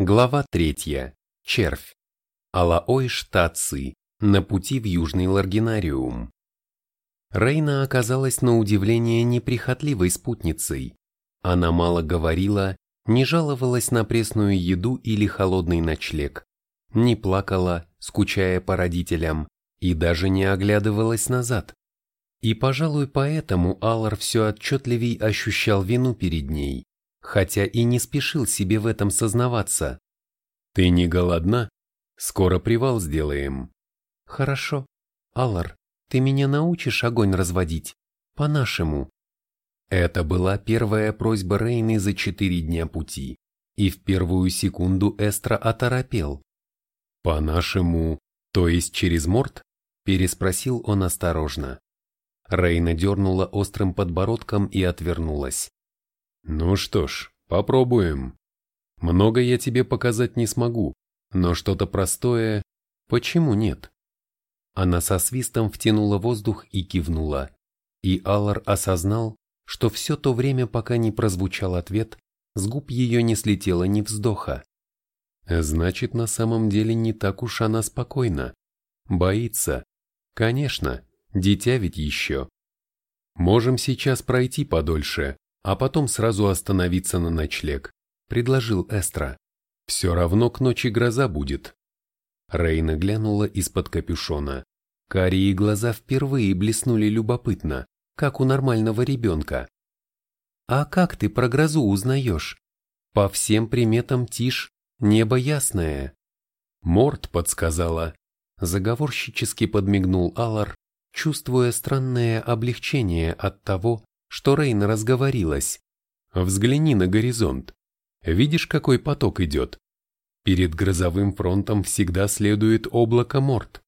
Глава третья. Червь. Алаой штатцы. На пути в Южный Ларгинариум. Рейна оказалась на удивление неприхотливой спутницей. Она мало говорила, не жаловалась на пресную еду или холодный ночлег, не плакала, скучая по родителям, и даже не оглядывалась назад. И, пожалуй, поэтому Аллар все отчетливей ощущал вину перед ней хотя и не спешил себе в этом сознаваться. «Ты не голодна? Скоро привал сделаем». «Хорошо. Аллар, ты меня научишь огонь разводить? По-нашему». Это была первая просьба Рейны за четыре дня пути, и в первую секунду Эстра оторопел. «По-нашему, то есть через морд?» – переспросил он осторожно. Рейна дернула острым подбородком и отвернулась. Ну что ж, попробуем. Много я тебе показать не смогу, но что-то простое, почему нет? Она со свистом втянула воздух и кивнула. И Аллар осознал, что все то время, пока не прозвучал ответ, с губ ее не слетело ни вздоха. Значит, на самом деле не так уж она спокойна. Боится. Конечно, дитя ведь еще. Можем сейчас пройти подольше, а потом сразу остановиться на ночлег, предложил Эстра. Все равно к ночи гроза будет. Рейна глянула из-под капюшона. Карие глаза впервые блеснули любопытно, как у нормального ребенка. «А как ты про грозу узнаешь? По всем приметам тишь, небо ясное». Морд подсказала. Заговорщически подмигнул Алар, чувствуя странное облегчение от того, что Рейна разговорилась. Взгляни на горизонт. Видишь, какой поток идет? Перед грозовым фронтом всегда следует облако морд,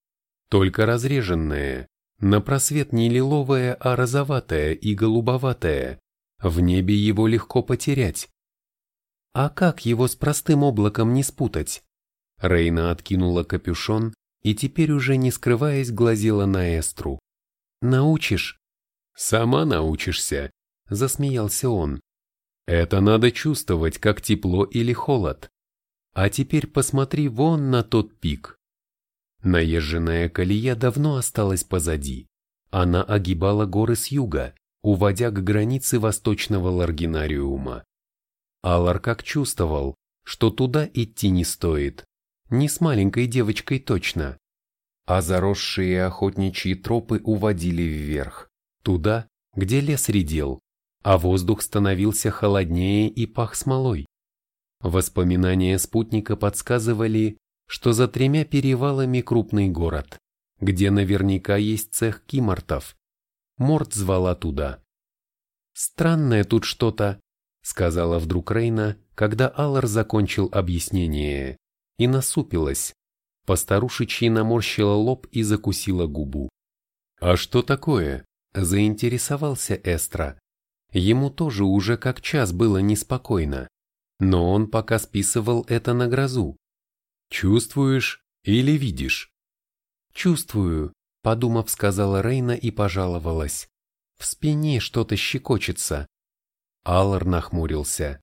только разреженное, на просвет не лиловое, а розоватое и голубоватое. В небе его легко потерять. А как его с простым облаком не спутать? Рейна откинула капюшон и теперь уже не скрываясь глазела на Эстру. «Научишь?» «Сама научишься», — засмеялся он. «Это надо чувствовать, как тепло или холод. А теперь посмотри вон на тот пик». Наезженная колея давно осталась позади. Она огибала горы с юга, уводя к границе восточного Ларгинариума. Алар как чувствовал, что туда идти не стоит, не с маленькой девочкой точно, а заросшие охотничьи тропы уводили вверх туда, где лес редел, а воздух становился холоднее и пах смолой. Воспоминания спутника подсказывали, что за тремя перевалами крупный город, где наверняка есть цех кимортов. Морд звала туда. «Странное тут что-то», — сказала вдруг Рейна, когда Аллар закончил объяснение, и насупилась. Постарушечьи наморщила лоб и закусила губу. «А что такое?» Заинтересовался Эстра. Ему тоже уже как час было неспокойно, но он пока списывал это на грозу. «Чувствуешь или видишь?» «Чувствую», — подумав, сказала Рейна и пожаловалась. «В спине что-то щекочется». Аллар нахмурился.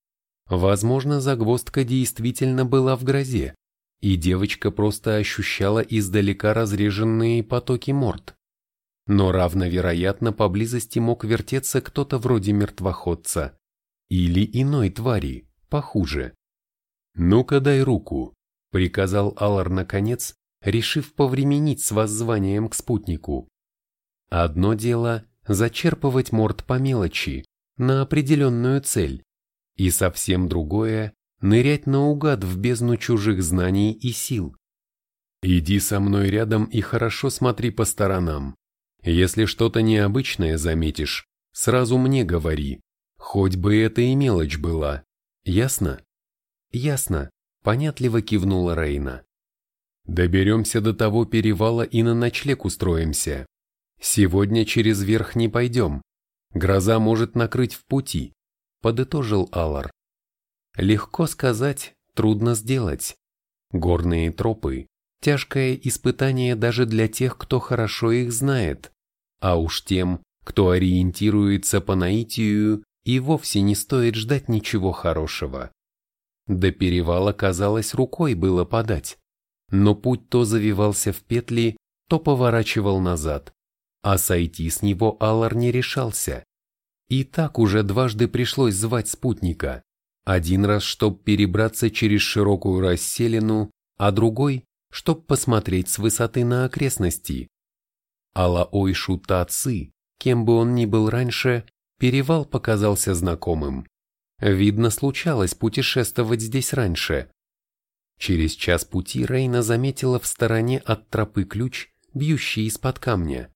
Возможно, загвоздка действительно была в грозе, и девочка просто ощущала издалека разреженные потоки морд но равновероятно поблизости мог вертеться кто-то вроде мертвоходца или иной твари, похуже. «Ну-ка дай руку», — приказал Аллар наконец, решив повременить с воззванием к спутнику. Одно дело — зачерпывать морд по мелочи, на определенную цель, и совсем другое — нырять наугад в бездну чужих знаний и сил. «Иди со мной рядом и хорошо смотри по сторонам», если что-то необычное заметишь, сразу мне говори, хоть бы это и мелочь была. Ясно? Ясно, понятливо кивнула Рейна. Доберемся до того перевала и на ночлег устроимся. Сегодня через верх не пойдем. Гроза может накрыть в пути, подытожил Алар. Легко сказать, трудно сделать. Горные тропы – тяжкое испытание даже для тех, кто хорошо их знает а уж тем, кто ориентируется по наитию, и вовсе не стоит ждать ничего хорошего. До перевала, казалось, рукой было подать. Но путь то завивался в петли, то поворачивал назад, а сойти с него Аллар не решался. И так уже дважды пришлось звать спутника. Один раз, чтоб перебраться через широкую расселину, а другой, чтоб посмотреть с высоты на окрестности. Алаой Шута Ци, кем бы он ни был раньше, перевал показался знакомым. Видно, случалось путешествовать здесь раньше. Через час пути Рейна заметила в стороне от тропы ключ, бьющий из-под камня.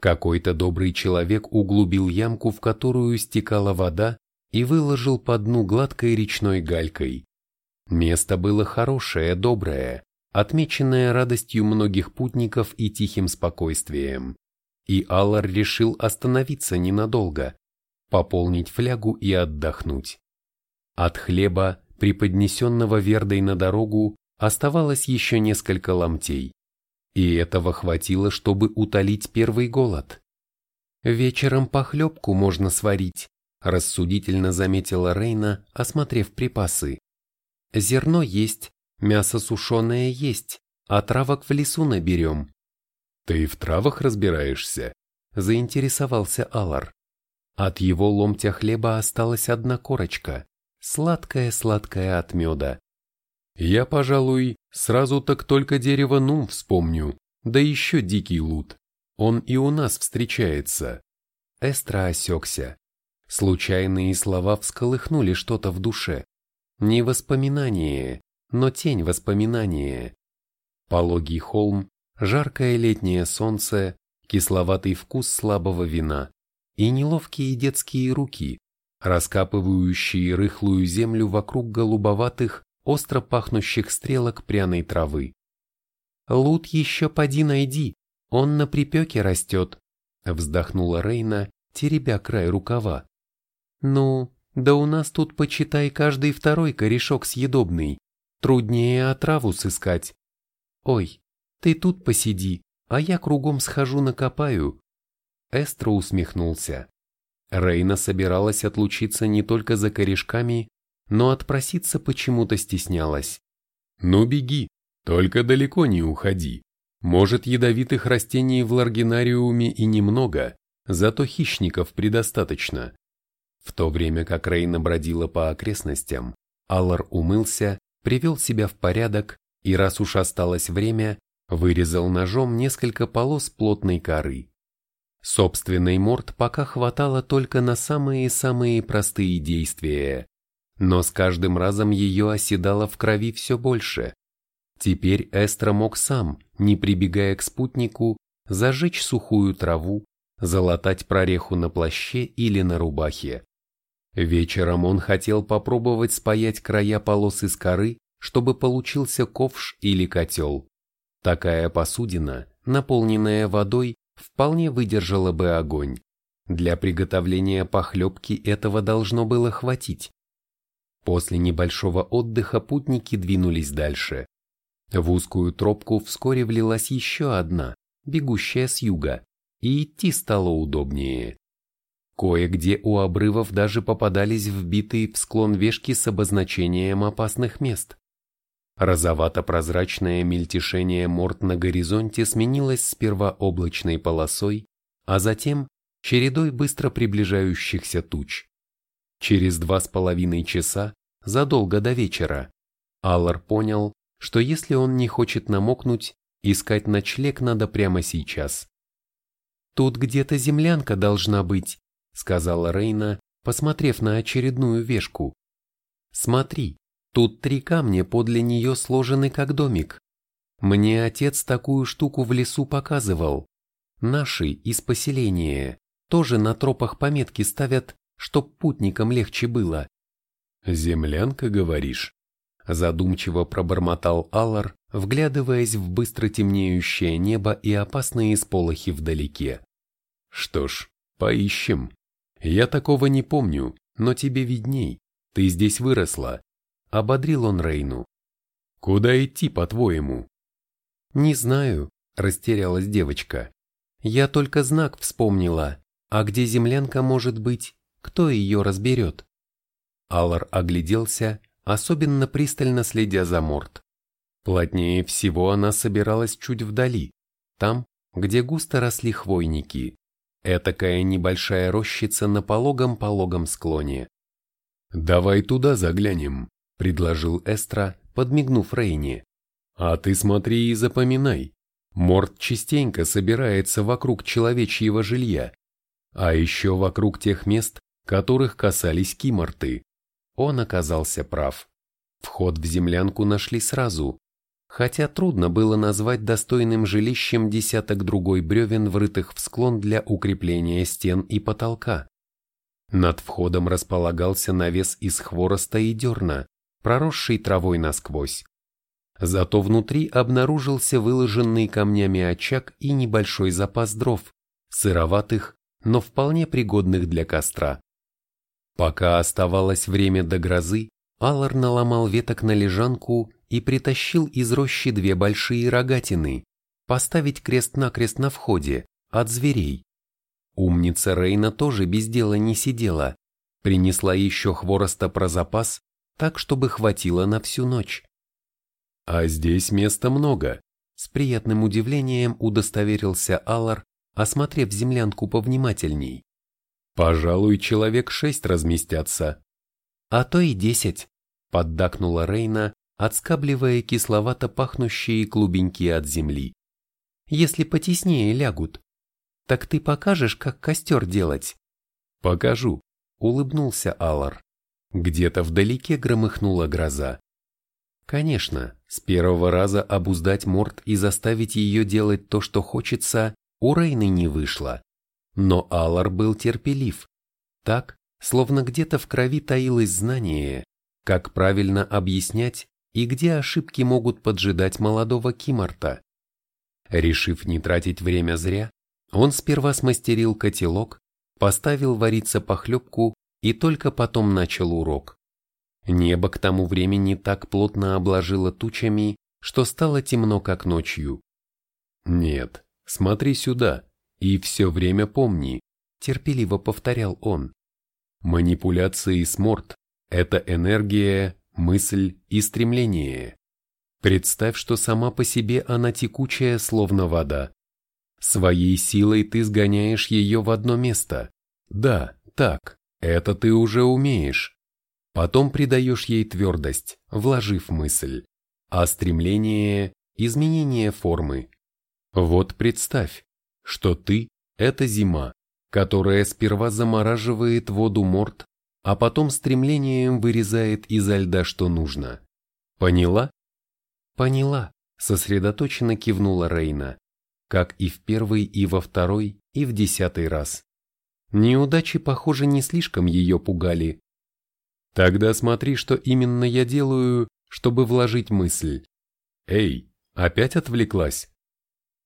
Какой-то добрый человек углубил ямку, в которую стекала вода, и выложил по дну гладкой речной галькой. Место было хорошее, доброе, отмеченное радостью многих путников и тихим спокойствием. И Аллар решил остановиться ненадолго, пополнить флягу и отдохнуть. От хлеба, преподнесенного Вердой на дорогу, оставалось еще несколько ломтей. И этого хватило, чтобы утолить первый голод. «Вечером похлебку можно сварить», – рассудительно заметила Рейна, осмотрев припасы. «Зерно есть, мясо сушеное есть, а травок в лесу наберем». «Ты в травах разбираешься?» – заинтересовался Алар. От его ломтя хлеба осталась одна корочка, сладкая-сладкая от меда. Я, пожалуй, сразу так только дерево Нум вспомню, да еще дикий лут. Он и у нас встречается. Эстра осекся. Случайные слова всколыхнули что-то в душе. Не воспоминание, но тень воспоминания. Пологий холм, жаркое летнее солнце, кисловатый вкус слабого вина и неловкие детские руки, раскапывающие рыхлую землю вокруг голубоватых, остро пахнущих стрелок пряной травы. «Лут еще поди найди, он на припеке растет», вздохнула Рейна, теребя край рукава. «Ну, да у нас тут, почитай, каждый второй корешок съедобный, труднее отраву сыскать. Ой, ты тут посиди, а я кругом схожу накопаю». Эстро усмехнулся. Рейна собиралась отлучиться не только за корешками, но отпроситься почему-то стеснялась. «Ну беги, только далеко не уходи. Может, ядовитых растений в ларгинариуме и немного, зато хищников предостаточно». В то время как Рейна бродила по окрестностям, Аллар умылся, привел себя в порядок и, раз уж осталось время, вырезал ножом несколько полос плотной коры. Собственный морд пока хватало только на самые-самые простые действия, но с каждым разом ее оседало в крови все больше. Теперь Эстра мог сам, не прибегая к спутнику, зажечь сухую траву, залатать прореху на плаще или на рубахе. Вечером он хотел попробовать спаять края полос из коры, чтобы получился ковш или котел. Такая посудина, наполненная водой, вполне выдержала бы огонь. Для приготовления похлебки этого должно было хватить. После небольшого отдыха путники двинулись дальше. В узкую тропку вскоре влилась еще одна, бегущая с юга, и идти стало удобнее. Кое-где у обрывов даже попадались вбитые в склон вешки с обозначением опасных мест. Розовато-прозрачное мельтешение морд на горизонте сменилось сперва облачной полосой, а затем чередой быстро приближающихся туч. Через два с половиной часа, задолго до вечера, Аллар понял, что если он не хочет намокнуть, искать ночлег надо прямо сейчас. «Тут где-то землянка должна быть», — сказала Рейна, посмотрев на очередную вешку. «Смотри, тут три камня подле нее сложены как домик. Мне отец такую штуку в лесу показывал. Наши из поселения тоже на тропах пометки ставят чтоб путникам легче было. «Землянка, говоришь?» Задумчиво пробормотал Аллар, вглядываясь в быстро темнеющее небо и опасные сполохи вдалеке. «Что ж, поищем. Я такого не помню, но тебе видней. Ты здесь выросла», — ободрил он Рейну. «Куда идти, по-твоему?» «Не знаю», — растерялась девочка. «Я только знак вспомнила. А где землянка может быть, кто ее разберет? Аллар огляделся, особенно пристально следя за Морт. Плотнее всего она собиралась чуть вдали, там, где густо росли хвойники. Этакая небольшая рощица на пологом-пологом склоне. «Давай туда заглянем», — предложил Эстра, подмигнув Рейне. «А ты смотри и запоминай. Морт частенько собирается вокруг человечьего жилья, а еще вокруг тех мест, которых касались киморты. Он оказался прав. Вход в землянку нашли сразу, хотя трудно было назвать достойным жилищем десяток другой бревен, врытых в склон для укрепления стен и потолка. Над входом располагался навес из хвороста и дерна, проросший травой насквозь. Зато внутри обнаружился выложенный камнями очаг и небольшой запас дров, сыроватых, но вполне пригодных для костра. Пока оставалось время до грозы, Аллар наломал веток на лежанку и притащил из рощи две большие рогатины, поставить крест-накрест на входе, от зверей. Умница Рейна тоже без дела не сидела, принесла еще хвороста про запас, так, чтобы хватило на всю ночь. «А здесь места много», — с приятным удивлением удостоверился Аллар, осмотрев землянку повнимательней. «Пожалуй, человек шесть разместятся». «А то и десять», — поддакнула Рейна, отскабливая кисловато пахнущие клубеньки от земли. «Если потеснее лягут. Так ты покажешь, как костер делать?» «Покажу», — улыбнулся Аллар. Где-то вдалеке громыхнула гроза. Конечно, с первого раза обуздать Морт и заставить ее делать то, что хочется, у Рейны не вышло. Но Аллар был терпелив. Так, словно где-то в крови таилось знание, как правильно объяснять и где ошибки могут поджидать молодого Кимарта. Решив не тратить время зря, он сперва смастерил котелок, поставил вариться похлебку и только потом начал урок. Небо к тому времени так плотно обложило тучами, что стало темно, как ночью. «Нет, смотри сюда, и все время помни», — терпеливо повторял он. «Манипуляции с морд — это энергия, мысль и стремление. Представь, что сама по себе она текучая, словно вода. Своей силой ты сгоняешь ее в одно место. Да, так, это ты уже умеешь. Потом придаешь ей твердость, вложив мысль, а стремление – изменение формы. Вот представь, что ты – это зима, которая сперва замораживает воду морд, а потом стремлением вырезает изо льда, что нужно. Поняла? Поняла, сосредоточенно кивнула Рейна, как и в первый, и во второй, и в десятый раз. Неудачи, похоже, не слишком ее пугали, Тогда смотри, что именно я делаю, чтобы вложить мысль. Эй, опять отвлеклась?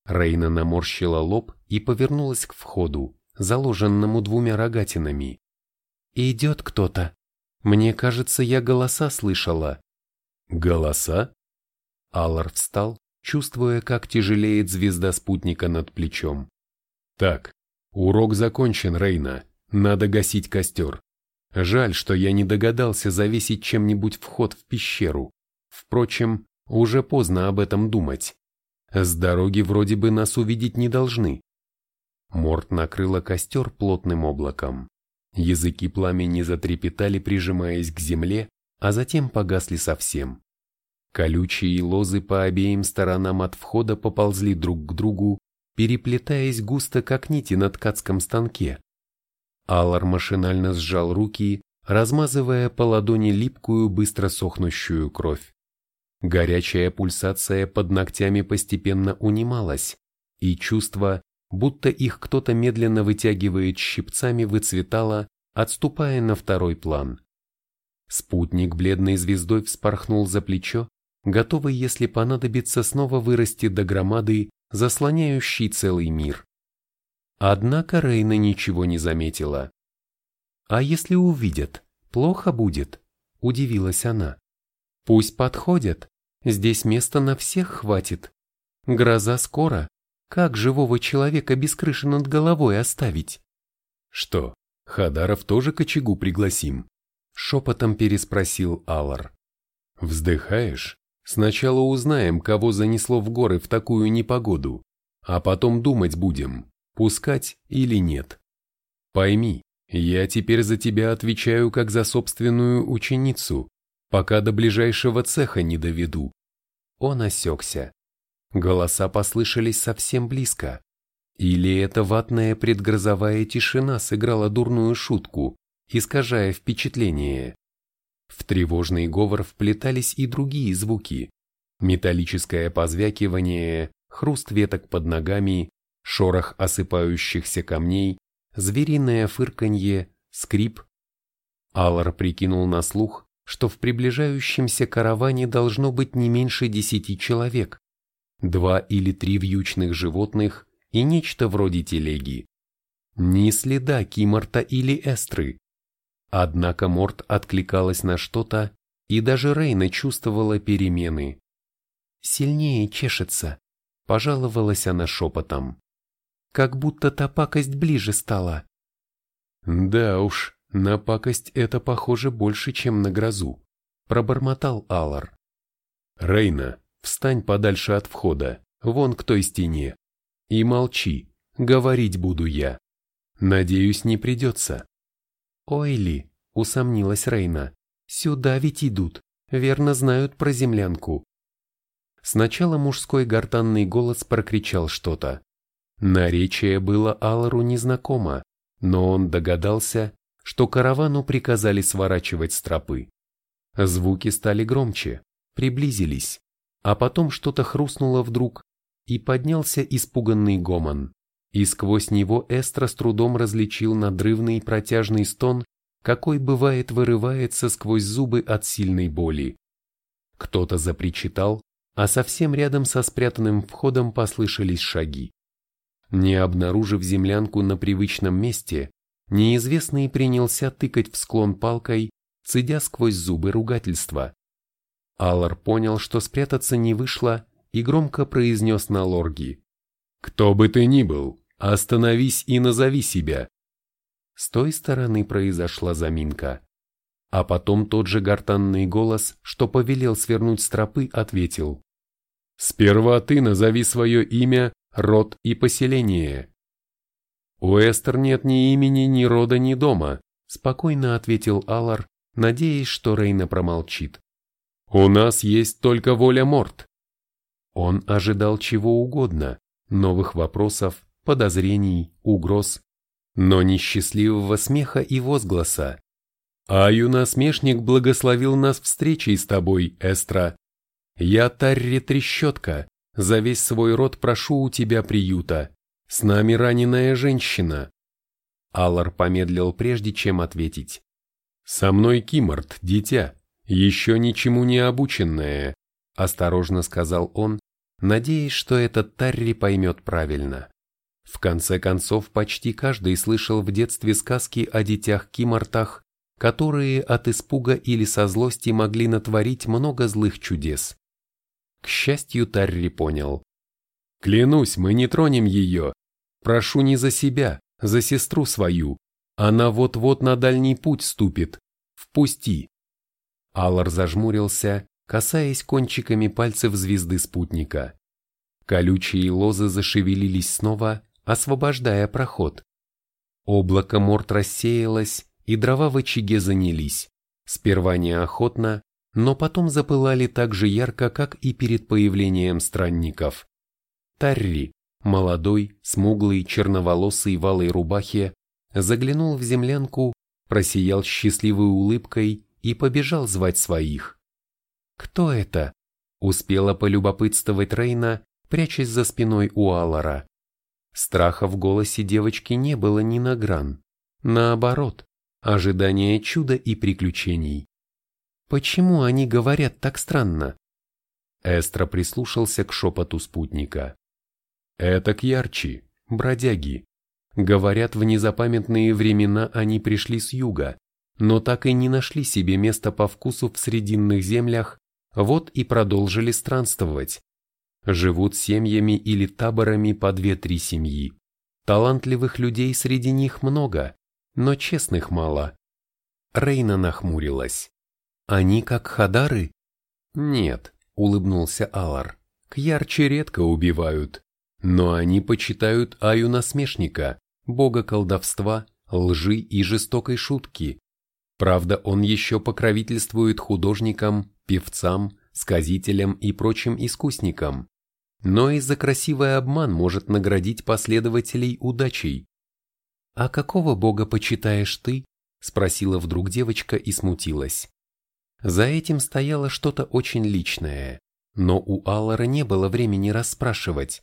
Рейна наморщила лоб и повернулась к входу, заложенному двумя рогатинами. «Идет кто-то. Мне кажется, я голоса слышала». «Голоса?» Аллар встал, чувствуя, как тяжелеет звезда спутника над плечом. «Так, урок закончен, Рейна. Надо гасить костер. Жаль, что я не догадался завесить чем-нибудь вход в пещеру. Впрочем, уже поздно об этом думать. С дороги вроде бы нас увидеть не должны. Морт накрыла костер плотным облаком. Языки пламени затрепетали, прижимаясь к земле, а затем погасли совсем. Колючие лозы по обеим сторонам от входа поползли друг к другу, переплетаясь густо, как нити на ткацком станке. Аллар машинально сжал руки, размазывая по ладони липкую, быстро сохнущую кровь. Горячая пульсация под ногтями постепенно унималась, и чувство, будто их кто-то медленно вытягивает щипцами, выцветало, отступая на второй план. Спутник бледной звездой вспорхнул за плечо, готовый, если понадобится, снова вырасти до громады, заслоняющей целый мир. Однако Рейна ничего не заметила. «А если увидят, плохо будет?» – удивилась она. «Пусть подходят, здесь места на всех хватит. Гроза скоро, как живого человека без крыши над головой оставить?» «Что, Хадаров тоже к очагу пригласим?» – шепотом переспросил Алар. Вздыхаешь? Сначала узнаем, кого занесло в горы в такую непогоду, а потом думать будем, пускать или нет. Пойми, я теперь за тебя отвечаю как за собственную ученицу, пока до ближайшего цеха не доведу. Он осекся. Голоса послышались совсем близко. Или эта ватная предгрозовая тишина сыграла дурную шутку, искажая впечатление. В тревожный говор вплетались и другие звуки. Металлическое позвякивание, хруст веток под ногами, шорох осыпающихся камней, звериное фырканье, скрип. Аллар прикинул на слух, что в приближающемся караване должно быть не меньше десяти человек, два или три вьючных животных и нечто вроде телеги. Ни следа Киморта или Эстры. Однако Морт откликалась на что-то, и даже Рейна чувствовала перемены. «Сильнее чешется», — пожаловалась она шепотом. «Как будто та пакость ближе стала». «Да уж, на пакость это похоже больше, чем на грозу», — пробормотал Алар. «Рейна, встань подальше от входа, вон к той стене, и молчи, говорить буду я. Надеюсь, не придется». «Ой ли», — усомнилась Рейна, — «сюда ведь идут, верно знают про землянку». Сначала мужской гортанный голос прокричал что-то. Наречие было Алару незнакомо, но он догадался, что каравану приказали сворачивать с тропы. Звуки стали громче, приблизились, а потом что-то хрустнуло вдруг, и поднялся испуганный гомон и сквозь него Эстра с трудом различил надрывный протяжный стон, какой бывает вырывается сквозь зубы от сильной боли. Кто-то запричитал, а совсем рядом со спрятанным входом послышались шаги. Не обнаружив землянку на привычном месте, неизвестный принялся тыкать в склон палкой, цедя сквозь зубы ругательства. Аллар понял, что спрятаться не вышло, и громко произнес на лорги. «Кто бы ты ни был, Остановись и назови себя. С той стороны произошла заминка. А потом тот же гортанный голос, что повелел свернуть с тропы, ответил. «Сперва ты назови свое имя, род и поселение». «У Эстер нет ни имени, ни рода, ни дома», спокойно ответил Алар, надеясь, что Рейна промолчит. «У нас есть только воля Морт». Он ожидал чего угодно, новых вопросов, подозрений, угроз, но несчастливого смеха и возгласа. «Аю насмешник благословил нас встречей с тобой, Эстра. Я Тарри Трещотка, за весь свой род прошу у тебя приюта. С нами раненая женщина». Аллар помедлил прежде, чем ответить. «Со мной Кимарт, дитя, еще ничему не обученное», осторожно сказал он, надеясь, что этот Тарри поймет правильно. В конце концов, почти каждый слышал в детстве сказки о детях-кимортах, которые от испуга или со злости могли натворить много злых чудес. К счастью, Тарри понял. «Клянусь, мы не тронем ее. Прошу не за себя, за сестру свою. Она вот-вот на дальний путь ступит. Впусти». Аллар зажмурился, касаясь кончиками пальцев звезды спутника. Колючие лозы зашевелились снова, освобождая проход. Облако морт рассеялось, и дрова в очаге занялись, сперва неохотно, но потом запылали так же ярко, как и перед появлением странников. Тарри, молодой, смуглый, черноволосый в алой рубахе, заглянул в землянку, просиял счастливой улыбкой и побежал звать своих. «Кто это?» — успела полюбопытствовать Рейна, прячась за спиной у Аллара. Страха в голосе девочки не было ни на гран. Наоборот, ожидание чуда и приключений. Почему они говорят так странно? Эстра прислушался к шепоту спутника. Это к ярче, бродяги. Говорят, в незапамятные времена они пришли с юга, но так и не нашли себе места по вкусу в срединных землях, вот и продолжили странствовать, живут семьями или таборами по две-три семьи. Талантливых людей среди них много, но честных мало. Рейна нахмурилась. Они как хадары? Нет, улыбнулся Алар. Кьярчи редко убивают, но они почитают Аю насмешника, бога колдовства, лжи и жестокой шутки. Правда, он еще покровительствует художникам, певцам, сказителям и прочим искусникам. Но и за красивый обман может наградить последователей удачей. «А какого бога почитаешь ты?» – спросила вдруг девочка и смутилась. За этим стояло что-то очень личное, но у Аллара не было времени расспрашивать.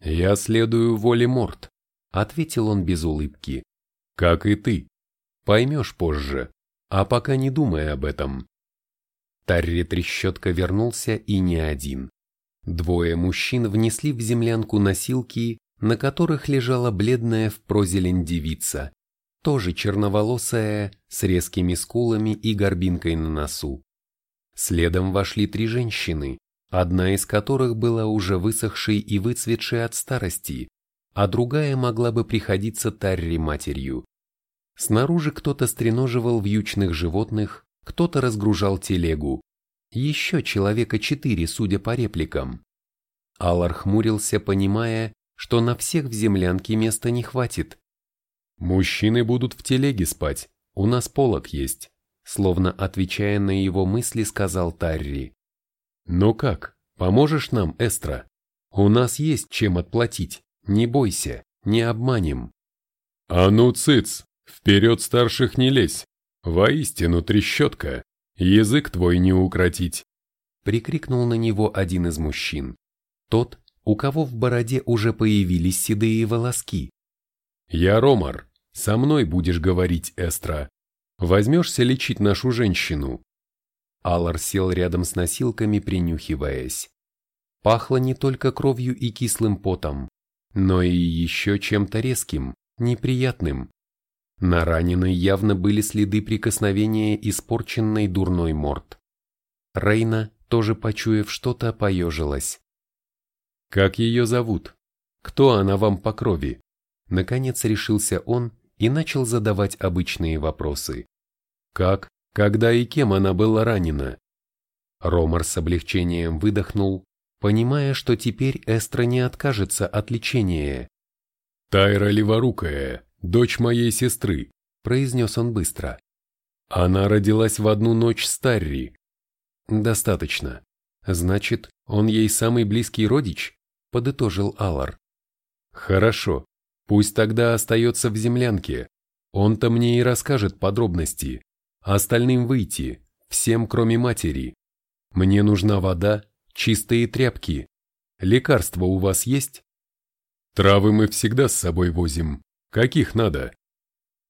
«Я следую воле Морт», — ответил он без улыбки. «Как и ты. Поймешь позже, а пока не думай об этом». Тарри Трещотка вернулся и не один. Двое мужчин внесли в землянку носилки, на которых лежала бледная в прозелень девица, тоже черноволосая, с резкими скулами и горбинкой на носу. Следом вошли три женщины, одна из которых была уже высохшей и выцветшей от старости, а другая могла бы приходиться Тарри матерью. Снаружи кто-то стреноживал вьючных животных, кто-то разгружал телегу. Еще человека четыре, судя по репликам. Аллар хмурился, понимая, что на всех в землянке места не хватит. «Мужчины будут в телеге спать, у нас полок есть», словно отвечая на его мысли, сказал Тарри. «Ну как, поможешь нам, Эстра? У нас есть чем отплатить, не бойся, не обманем». «А ну, цыц, вперед старших не лезь, воистину трещотка, язык твой не укротить», прикрикнул на него один из мужчин, тот, у кого в бороде уже появились седые волоски. «Я Ромар, со мной будешь говорить, Эстра. Возьмешься лечить нашу женщину?» Аллар сел рядом с носилками, принюхиваясь. Пахло не только кровью и кислым потом, но и еще чем-то резким, неприятным. На раненой явно были следы прикосновения испорченной дурной морд. Рейна, тоже почуяв что-то, поежилась. «Как ее зовут? Кто она вам по крови?» Наконец решился он и начал задавать обычные вопросы. Как, когда и кем она была ранена? Ромар с облегчением выдохнул, понимая, что теперь Эстра не откажется от лечения. «Тайра Леворукая, дочь моей сестры», – произнес он быстро. «Она родилась в одну ночь с Тарри». «Достаточно. Значит, он ей самый близкий родич?» – подытожил Алар. «Хорошо. Пусть тогда остается в землянке. Он-то мне и расскажет подробности. Остальным выйти, всем кроме матери. Мне нужна вода, чистые тряпки. Лекарства у вас есть? Травы мы всегда с собой возим. Каких надо?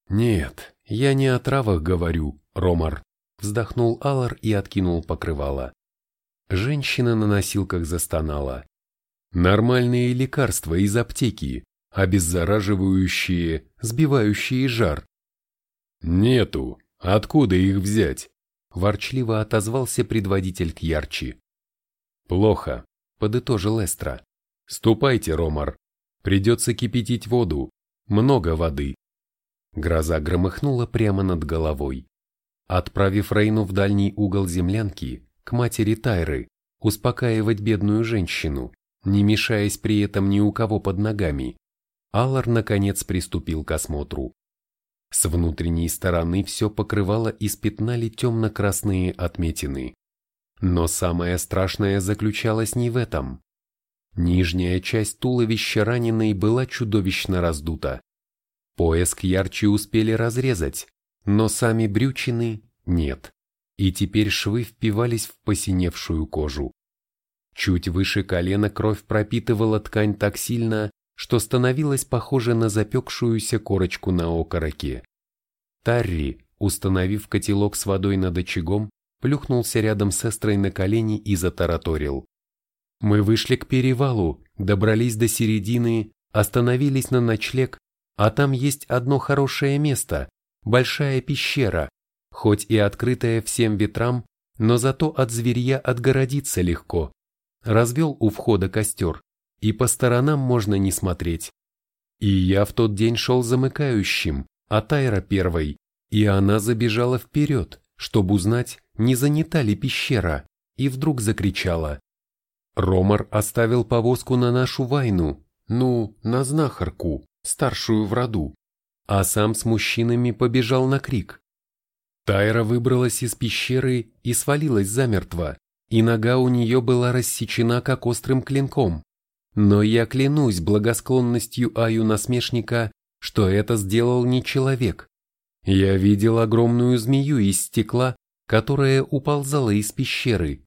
Нет, я не о травах говорю, Ромар. Вздохнул Алар и откинул покрывало. Женщина на носилках застонала. Нормальные лекарства из аптеки, обеззараживающие, сбивающие жар. Нету. Откуда их взять? Ворчливо отозвался предводитель Кьярчи. Плохо, подытожил Эстра. Ступайте, Ромар. Придется кипятить воду. Много воды. Гроза громыхнула прямо над головой. Отправив Рейну в дальний угол землянки, к матери Тайры, успокаивать бедную женщину, не мешаясь при этом ни у кого под ногами, Аллар наконец приступил к осмотру. С внутренней стороны все покрывало и спятнали темно-красные отметины. Но самое страшное заключалось не в этом. Нижняя часть туловища раненой была чудовищно раздута. Пояс ярче успели разрезать, но сами брючины нет, и теперь швы впивались в посиневшую кожу. Чуть выше колена кровь пропитывала ткань так сильно, что становилось похоже на запекшуюся корочку на окороке. Тарри, установив котелок с водой над очагом, плюхнулся рядом с сестрой на колени и затараторил. «Мы вышли к перевалу, добрались до середины, остановились на ночлег, а там есть одно хорошее место, большая пещера, хоть и открытая всем ветрам, но зато от зверья отгородиться легко. Развел у входа костер, и по сторонам можно не смотреть. И я в тот день шел замыкающим, а Тайра первой, и она забежала вперед, чтобы узнать, не занята ли пещера, и вдруг закричала. «Ромар оставил повозку на нашу войну, ну, на знахарку, старшую в роду, а сам с мужчинами побежал на крик. Тайра выбралась из пещеры и свалилась замертво, и нога у нее была рассечена как острым клинком. Но я клянусь благосклонностью Аю насмешника, что это сделал не человек. Я видел огромную змею из стекла, которая уползала из пещеры.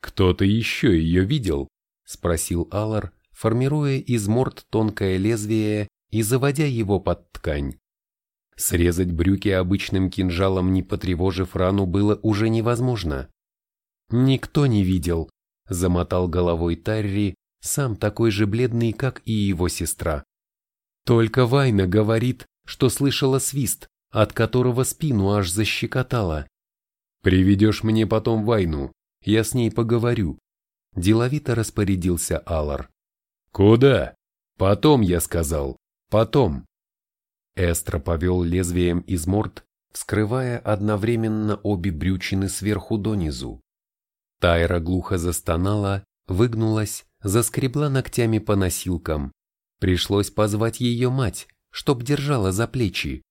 «Кто-то еще ее видел?» – спросил Алар, формируя из морд тонкое лезвие и заводя его под ткань. Срезать брюки обычным кинжалом, не потревожив рану, было уже невозможно. «Никто не видел», – замотал головой Тарри, сам такой же бледный, как и его сестра. Только Вайна говорит, что слышала свист, от которого спину аж защекотала. «Приведешь мне потом Вайну, я с ней поговорю», – деловито распорядился Алар. «Куда?» «Потом», я сказал, «потом». Эстро повел лезвием из морд, вскрывая одновременно обе брючины сверху донизу. Тайра глухо застонала, выгнулась, заскребла ногтями по носилкам. Пришлось позвать ее мать, чтоб держала за плечи.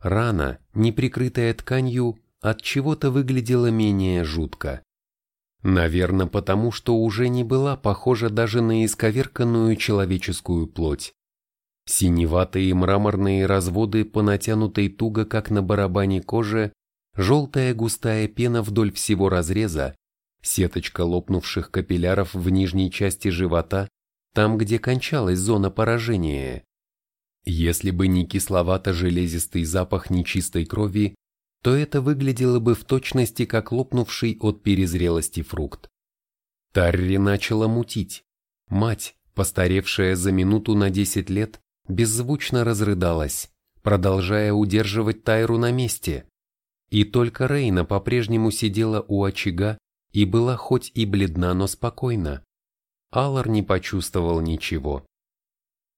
Рана, не прикрытая тканью, от чего-то выглядела менее жутко. Наверное, потому что уже не была похожа даже на исковерканную человеческую плоть. Синеватые мраморные разводы по натянутой туго, как на барабане коже, желтая густая пена вдоль всего разреза, сеточка лопнувших капилляров в нижней части живота, там, где кончалась зона поражения. Если бы не кисловато-железистый запах нечистой крови, то это выглядело бы в точности как лопнувший от перезрелости фрукт. Тарри начала мутить. Мать, постаревшая за минуту на 10 лет, беззвучно разрыдалась, продолжая удерживать Тайру на месте. И только Рейна по-прежнему сидела у очага и была хоть и бледна, но спокойна. Аллар не почувствовал ничего.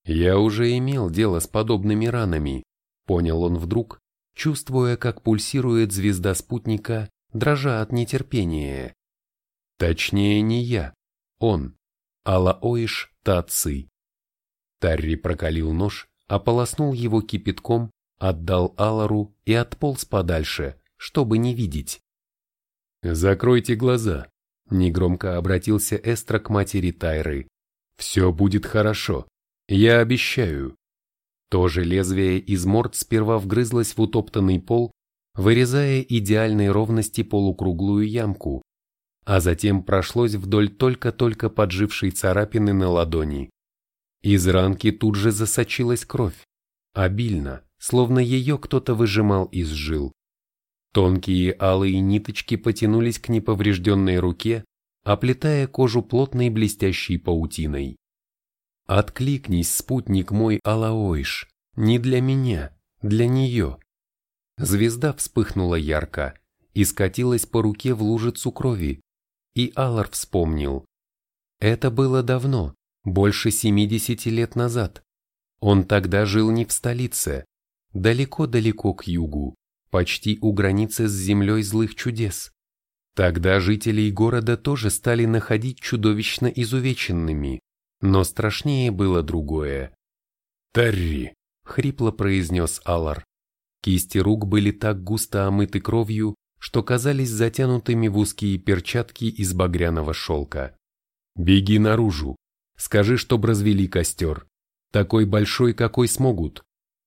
«Я уже имел дело с подобными ранами», — понял он вдруг, чувствуя, как пульсирует звезда спутника, дрожа от нетерпения. Точнее, не я, он, Алаоиш Таци. Тарри прокалил нож, ополоснул его кипятком, отдал Алару и отполз подальше, чтобы не видеть. «Закройте глаза», — негромко обратился Эстра к матери Тайры. «Все будет хорошо, я обещаю». То же лезвие из морд сперва вгрызлось в утоптанный пол, вырезая идеальной ровности полукруглую ямку, а затем прошлось вдоль только-только поджившей царапины на ладони. Из ранки тут же засочилась кровь, обильно, словно ее кто-то выжимал из жил. Тонкие алые ниточки потянулись к неповрежденной руке, оплетая кожу плотной блестящей паутиной. Откликнись, спутник мой Алаойш, не для меня, для нее. Звезда вспыхнула ярко и скатилась по руке в лужицу крови, и Алар вспомнил. Это было давно, больше 70 лет назад. Он тогда жил не в столице, далеко-далеко к югу, почти у границы с землей злых чудес. Тогда жителей города тоже стали находить чудовищно изувеченными, но страшнее было другое. «Тарри!» — хрипло произнес Алар. Кисти рук были так густо омыты кровью, что казались затянутыми в узкие перчатки из багряного шелка. «Беги наружу! Скажи, чтоб развели костер. Такой большой, какой смогут.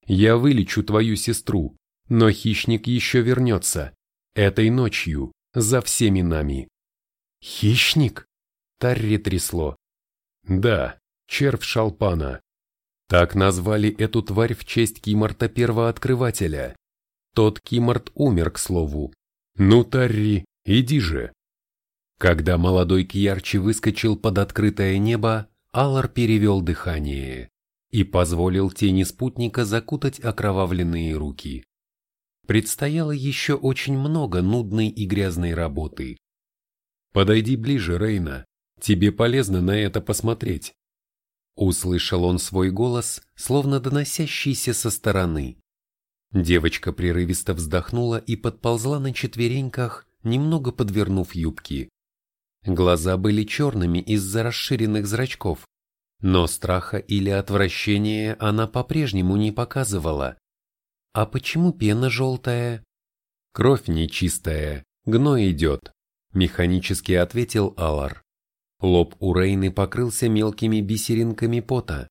Я вылечу твою сестру, но хищник еще вернется. Этой ночью, за всеми нами». «Хищник?» Тарри трясло. Да, червь шалпана. Так назвали эту тварь в честь Кимарта Первооткрывателя. Тот Кимарт умер, к слову. Ну, Тарри, иди же. Когда молодой Кьярчи выскочил под открытое небо, Аллар перевел дыхание и позволил тени спутника закутать окровавленные руки. Предстояло еще очень много нудной и грязной работы. «Подойди ближе, Рейна», Тебе полезно на это посмотреть. Услышал он свой голос, словно доносящийся со стороны. Девочка прерывисто вздохнула и подползла на четвереньках, немного подвернув юбки. Глаза были черными из-за расширенных зрачков, но страха или отвращения она по-прежнему не показывала. А почему пена желтая? Кровь нечистая, гной идет, механически ответил Алар. Лоб у Рейны покрылся мелкими бисеринками пота.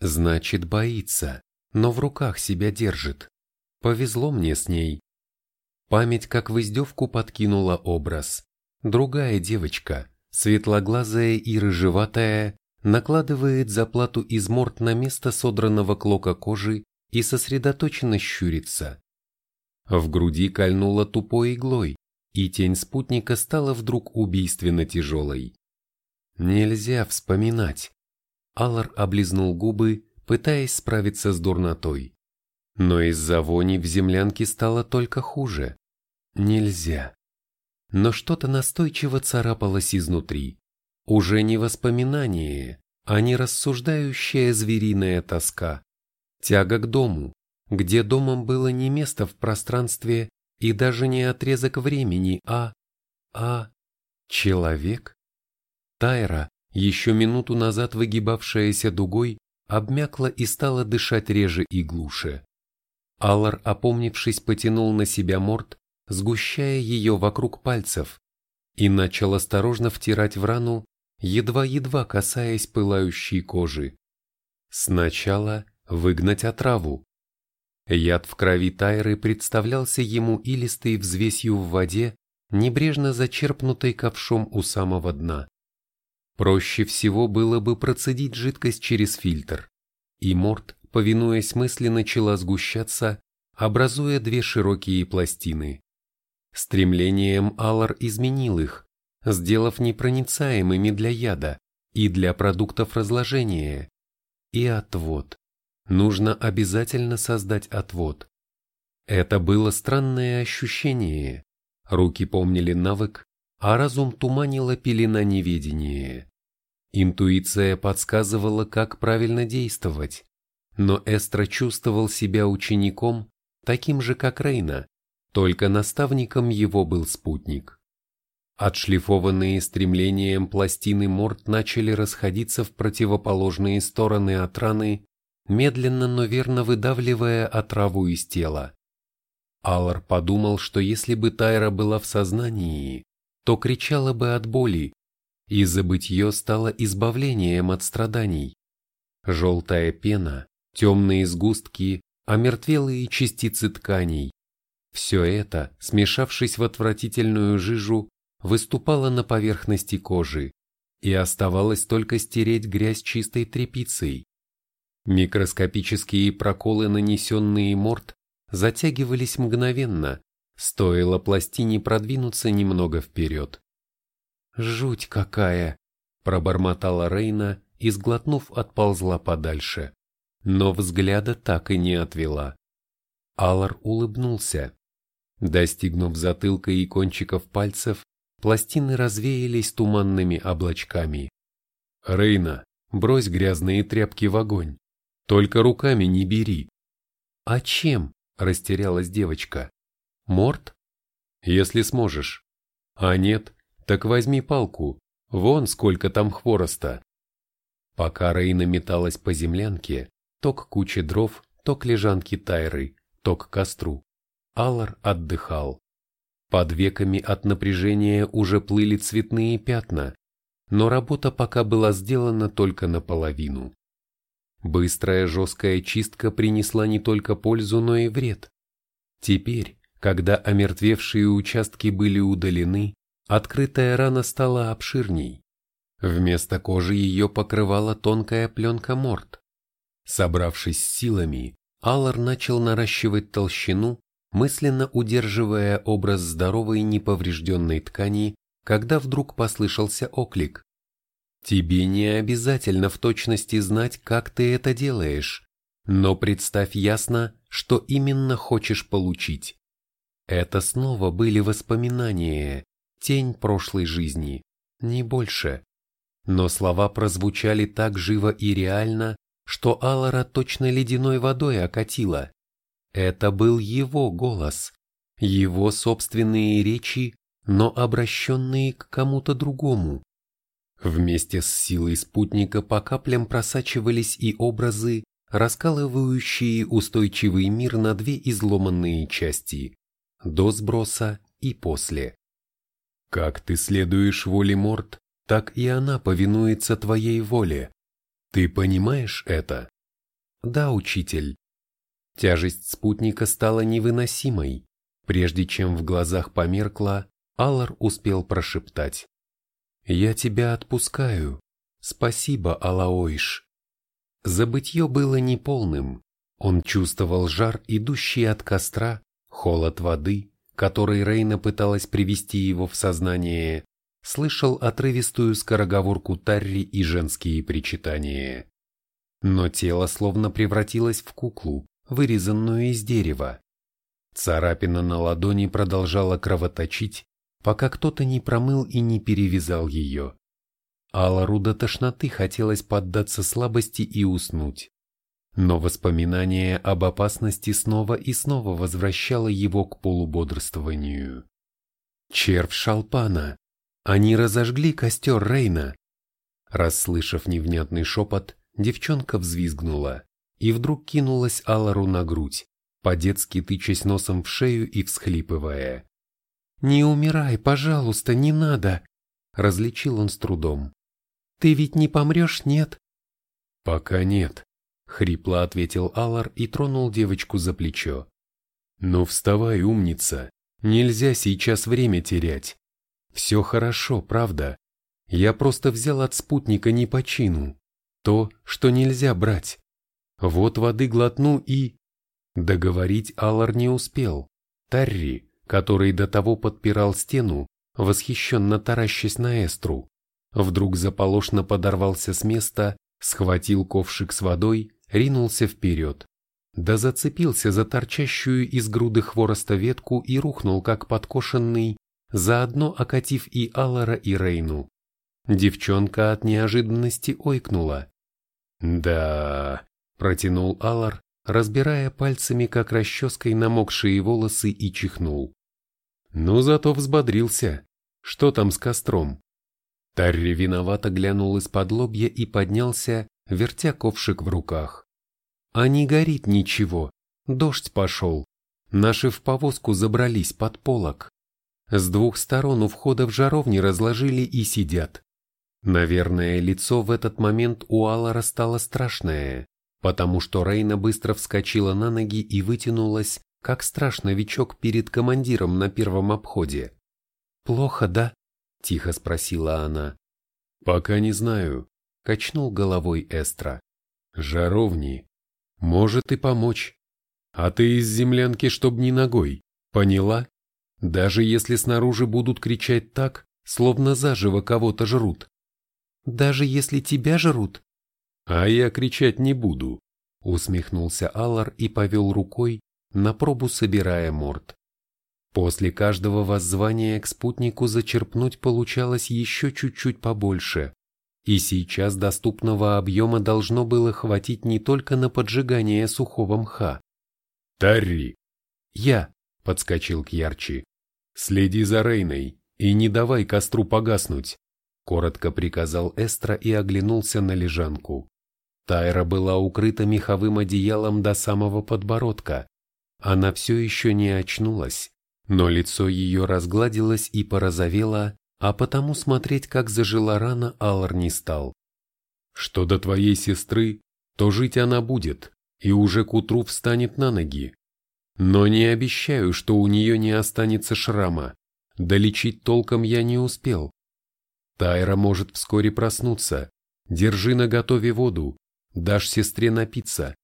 Значит, боится, но в руках себя держит. Повезло мне с ней. Память как в издевку подкинула образ. Другая девочка, светлоглазая и рыжеватая, накладывает заплату из морд на место содранного клока кожи и сосредоточенно щурится. В груди кольнула тупой иглой, и тень спутника стала вдруг убийственно тяжелой. Нельзя вспоминать. Аллар облизнул губы, пытаясь справиться с дурнотой. Но из-за вони в землянке стало только хуже. Нельзя. Но что-то настойчиво царапалось изнутри. Уже не воспоминание, а не рассуждающая звериная тоска. Тяга к дому, где домом было не место в пространстве и даже не отрезок времени, а... а... человек? Тайра, еще минуту назад выгибавшаяся дугой, обмякла и стала дышать реже и глуше. Аллар, опомнившись, потянул на себя морд, сгущая ее вокруг пальцев, и начал осторожно втирать в рану, едва-едва касаясь пылающей кожи. Сначала выгнать отраву. Яд в крови Тайры представлялся ему илистой взвесью в воде, небрежно зачерпнутой ковшом у самого дна. Проще всего было бы процедить жидкость через фильтр, и морд, повинуясь мысли, начала сгущаться, образуя две широкие пластины. Стремлением Аллар изменил их, сделав непроницаемыми для яда и для продуктов разложения. И отвод. Нужно обязательно создать отвод. Это было странное ощущение. Руки помнили навык, а разум туманила пелена неведения. Интуиция подсказывала, как правильно действовать, но Эстра чувствовал себя учеником, таким же, как Рейна, только наставником его был спутник. Отшлифованные стремлением пластины морд начали расходиться в противоположные стороны от раны, медленно, но верно выдавливая отраву из тела. Аллар подумал, что если бы Тайра была в сознании, то кричала бы от боли, и забытье стало избавлением от страданий. Желтая пена, темные сгустки, омертвелые частицы тканей. Все это, смешавшись в отвратительную жижу, выступало на поверхности кожи, и оставалось только стереть грязь чистой тряпицей. Микроскопические проколы, нанесенные морд, затягивались мгновенно, стоило пластине продвинуться немного вперед. «Жуть какая!» – пробормотала Рейна и, сглотнув, отползла подальше но взгляда так и не отвела. Алар улыбнулся. Достигнув затылка и кончиков пальцев, пластины развеялись туманными облачками. «Рейна, брось грязные тряпки в огонь. Только руками не бери». «А чем?» – растерялась девочка. «Морд?» «Если сможешь. А нет, так возьми палку. Вон сколько там хвороста». Пока Рейна металась по землянке, то к куче дров, то к лежанке Тайры, то к костру. Аллар отдыхал. Под веками от напряжения уже плыли цветные пятна, но работа пока была сделана только наполовину. Быстрая жесткая чистка принесла не только пользу, но и вред. Теперь, когда омертвевшие участки были удалены, открытая рана стала обширней. Вместо кожи ее покрывала тонкая пленка морд. Собравшись с силами, Аллар начал наращивать толщину, мысленно удерживая образ здоровой неповрежденной ткани, когда вдруг послышался оклик. Тебе не обязательно в точности знать, как ты это делаешь, но представь ясно, что именно хочешь получить. Это снова были воспоминания, тень прошлой жизни, не больше. Но слова прозвучали так живо и реально, что Аллара точно ледяной водой окатила. Это был его голос, его собственные речи, но обращенные к кому-то другому. Вместе с силой спутника по каплям просачивались и образы, раскалывающие устойчивый мир на две изломанные части – до сброса и после. Как ты следуешь воле Морт, так и она повинуется твоей воле. Ты понимаешь это? Да, учитель. Тяжесть спутника стала невыносимой. Прежде чем в глазах померкла, Аллар успел прошептать. «Я тебя отпускаю. Спасибо, Алаойш». Забытье было неполным. Он чувствовал жар, идущий от костра, холод воды, которой Рейна пыталась привести его в сознание, слышал отрывистую скороговорку Тарри и женские причитания. Но тело словно превратилось в куклу, вырезанную из дерева. Царапина на ладони продолжала кровоточить, пока кто-то не промыл и не перевязал ее. Алару до тошноты хотелось поддаться слабости и уснуть. Но воспоминание об опасности снова и снова возвращало его к полубодрствованию. Червь Шалпана. Они разожгли костер Рейна. Расслышав невнятный шепот, девчонка взвизгнула и вдруг кинулась Алару на грудь, по-детски тычась носом в шею и всхлипывая. «Не умирай, пожалуйста, не надо!» — различил он с трудом. «Ты ведь не помрешь, нет?» «Пока нет», — хрипло ответил Алар и тронул девочку за плечо. «Ну вставай, умница, нельзя сейчас время терять. Все хорошо, правда? Я просто взял от спутника не по чину. То, что нельзя брать. Вот воды глотну и...» Договорить Алар не успел. Тарри, который до того подпирал стену, восхищенно таращась на эстру, вдруг заполошно подорвался с места, схватил ковшик с водой, ринулся вперед. Да зацепился за торчащую из груды хвороста ветку и рухнул, как подкошенный, заодно окатив и Алара, и Рейну. Девчонка от неожиданности ойкнула. «Да...» — протянул Алар, разбирая пальцами, как расческой намокшие волосы, и чихнул. Ну, зато взбодрился. Что там с костром? Тарри виновато глянул из-под лобья и поднялся, вертя ковшик в руках. А не горит ничего. Дождь пошел. Наши в повозку забрались под полок. С двух сторон у входа в жаровни разложили и сидят. Наверное, лицо в этот момент у Алара стало страшное, потому что Рейна быстро вскочила на ноги и вытянулась, как страш новичок перед командиром на первом обходе. «Плохо, да?» – тихо спросила она. «Пока не знаю», – качнул головой Эстра. «Жаровни. Может и помочь. А ты из землянки, чтоб не ногой. Поняла? Даже если снаружи будут кричать так, словно заживо кого-то жрут. Даже если тебя жрут? А я кричать не буду, усмехнулся Аллар и повел рукой, на пробу собирая морд. После каждого воззвания к спутнику зачерпнуть получалось еще чуть-чуть побольше, и сейчас доступного объема должно было хватить не только на поджигание сухого мха. «Тарри!» «Я!» — подскочил к Ярчи. «Следи за Рейной и не давай костру погаснуть!» Коротко приказал Эстра и оглянулся на лежанку. Тайра была укрыта меховым одеялом до самого подбородка, она все еще не очнулась, но лицо ее разгладилось и порозовело, а потому смотреть, как зажила рана, Аллар не стал. Что до твоей сестры, то жить она будет, и уже к утру встанет на ноги. Но не обещаю, что у нее не останется шрама, долечить толком я не успел. Тайра может вскоре проснуться, держи на готове воду, дашь сестре напиться,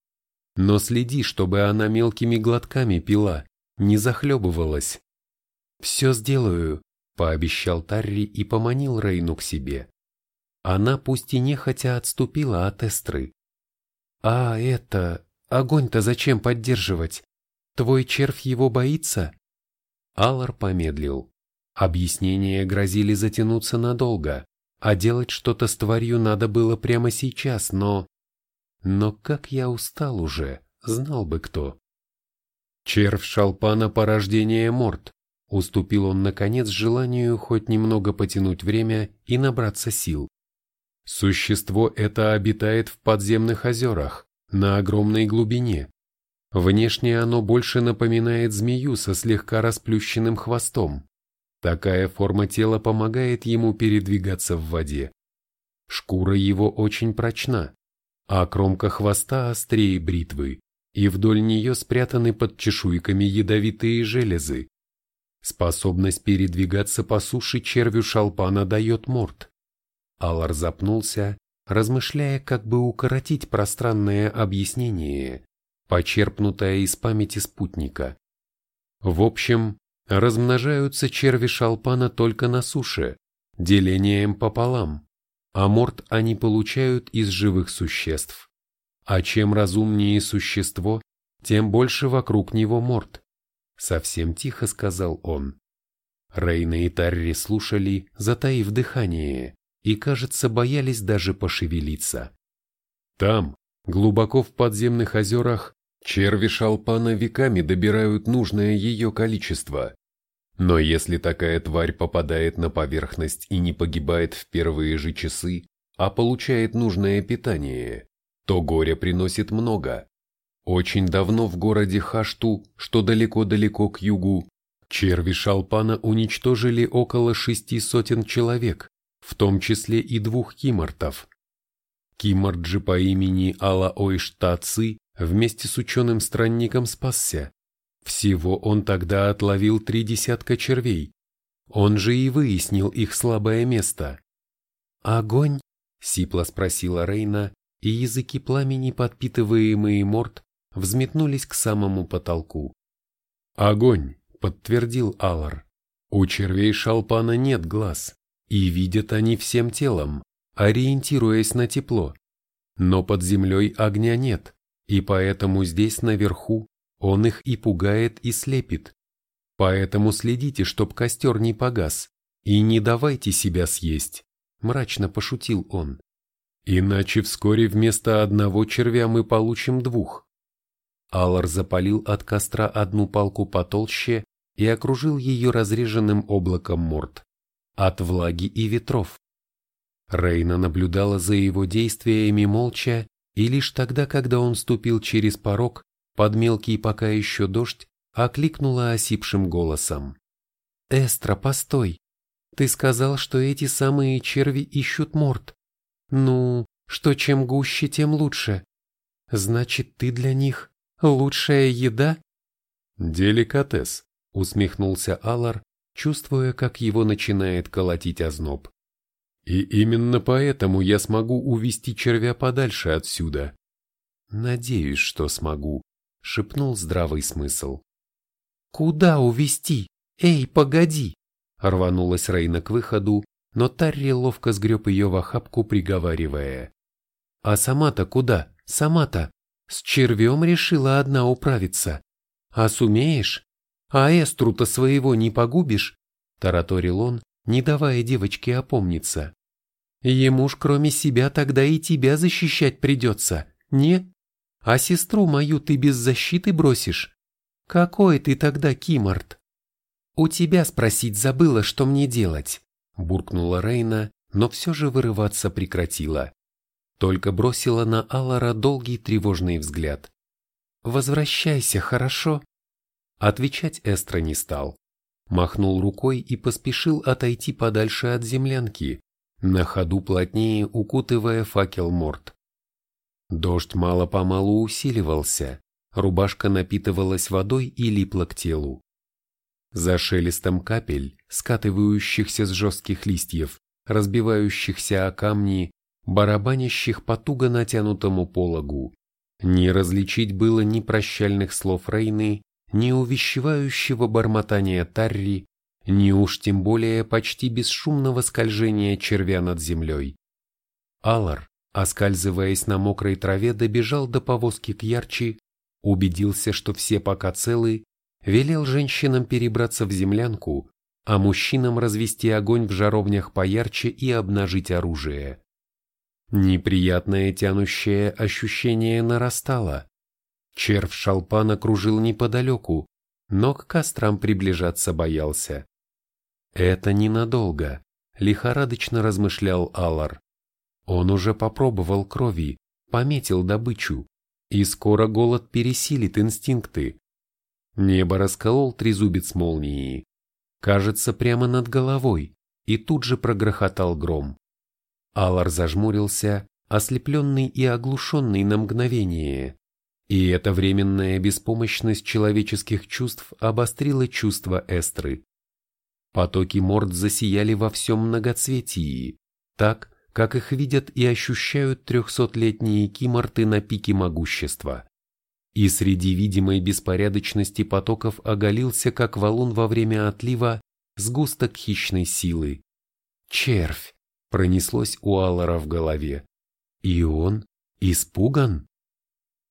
но следи, чтобы она мелкими глотками пила, не захлебывалась. «Все сделаю», — пообещал Тарри и поманил Рейну к себе. Она пусть и нехотя отступила от Эстры. «А это... Огонь-то зачем поддерживать? Твой червь его боится?» Аллар помедлил. Объяснения грозили затянуться надолго, а делать что-то с тварью надо было прямо сейчас, но... Но как я устал уже, знал бы кто. Червь шалпана порождение морд. Уступил он наконец желанию хоть немного потянуть время и набраться сил. Существо это обитает в подземных озерах, на огромной глубине. Внешне оно больше напоминает змею со слегка расплющенным хвостом. Такая форма тела помогает ему передвигаться в воде. Шкура его очень прочна, а кромка хвоста острее бритвы, и вдоль нее спрятаны под чешуйками ядовитые железы. Способность передвигаться по суше червю шалпана дает морд. Алар запнулся, размышляя, как бы укоротить пространное объяснение, почерпнутое из памяти спутника. В общем, размножаются черви шалпана только на суше, делением пополам, а морд они получают из живых существ. А чем разумнее существо, тем больше вокруг него морд. Совсем тихо сказал он. Рейна и Тарри слушали, затаив дыхание и, кажется, боялись даже пошевелиться. Там, глубоко в подземных озерах, черви шалпана веками добирают нужное ее количество. Но если такая тварь попадает на поверхность и не погибает в первые же часы, а получает нужное питание, то горе приносит много. Очень давно в городе Хашту, что далеко-далеко к югу, черви шалпана уничтожили около шести сотен человек, в том числе и двух кимортов. Киморт по имени Алаойш Таци вместе с ученым-странником спасся. Всего он тогда отловил три десятка червей. Он же и выяснил их слабое место. «Огонь?» — сипло спросила Рейна, и языки пламени, подпитываемые морд, взметнулись к самому потолку. «Огонь!» — подтвердил Алар. «У червей шалпана нет глаз. И видят они всем телом, ориентируясь на тепло. Но под землей огня нет, и поэтому здесь наверху он их и пугает, и слепит. Поэтому следите, чтоб костер не погас, и не давайте себя съесть, мрачно пошутил он. Иначе вскоре вместо одного червя мы получим двух. Алар запалил от костра одну палку потолще и окружил ее разреженным облаком морд от влаги и ветров. Рейна наблюдала за его действиями молча, и лишь тогда, когда он ступил через порог, под мелкий пока еще дождь, окликнула осипшим голосом. «Эстра, постой! Ты сказал, что эти самые черви ищут морд. Ну, что чем гуще, тем лучше. Значит, ты для них лучшая еда?» «Деликатес», — усмехнулся Алар, чувствуя, как его начинает колотить озноб. И именно поэтому я смогу увести червя подальше отсюда. Надеюсь, что смогу, шепнул здравый смысл. Куда увести? Эй, погоди! Рванулась Рейна к выходу, но Тарри ловко сгреб ее в охапку, приговаривая. А сама-то куда? Сама-то? С червем решила одна управиться. А сумеешь? А Эстру-то своего не погубишь?» – тараторил он, не давая девочке опомниться. «Ему ж кроме себя тогда и тебя защищать придется, не? А сестру мою ты без защиты бросишь? Какой ты тогда киморт?» «У тебя спросить забыла, что мне делать», – буркнула Рейна, но все же вырываться прекратила. Только бросила на Алара долгий тревожный взгляд. «Возвращайся, хорошо?» Отвечать Эстра не стал. Махнул рукой и поспешил отойти подальше от землянки, на ходу плотнее укутывая факел морд. Дождь мало-помалу усиливался, рубашка напитывалась водой и липла к телу. За шелестом капель, скатывающихся с жестких листьев, разбивающихся о камни, барабанящих по туго натянутому пологу, не различить было ни прощальных слов Рейны, ни увещевающего бормотания Тарри, ни уж тем более почти бесшумного скольжения червя над землей. Алар, оскальзываясь на мокрой траве, добежал до повозки к ярче, убедился, что все пока целы, велел женщинам перебраться в землянку, а мужчинам развести огонь в жаровнях поярче и обнажить оружие. Неприятное тянущее ощущение нарастало. Червь шалпан окружил неподалеку, но к кострам приближаться боялся. «Это ненадолго», — лихорадочно размышлял Алар. Он уже попробовал крови, пометил добычу, и скоро голод пересилит инстинкты. Небо расколол трезубец молнии. Кажется, прямо над головой, и тут же прогрохотал гром. Алар зажмурился, ослепленный и оглушенный на мгновение. И эта временная беспомощность человеческих чувств обострила чувства Эстры. Потоки морд засияли во всем многоцветии, так, как их видят и ощущают трехсотлетние киморты на пике могущества. И среди видимой беспорядочности потоков оголился, как валун во время отлива, сгусток хищной силы. «Червь!» — пронеслось у Аллара в голове. «И он испуган?»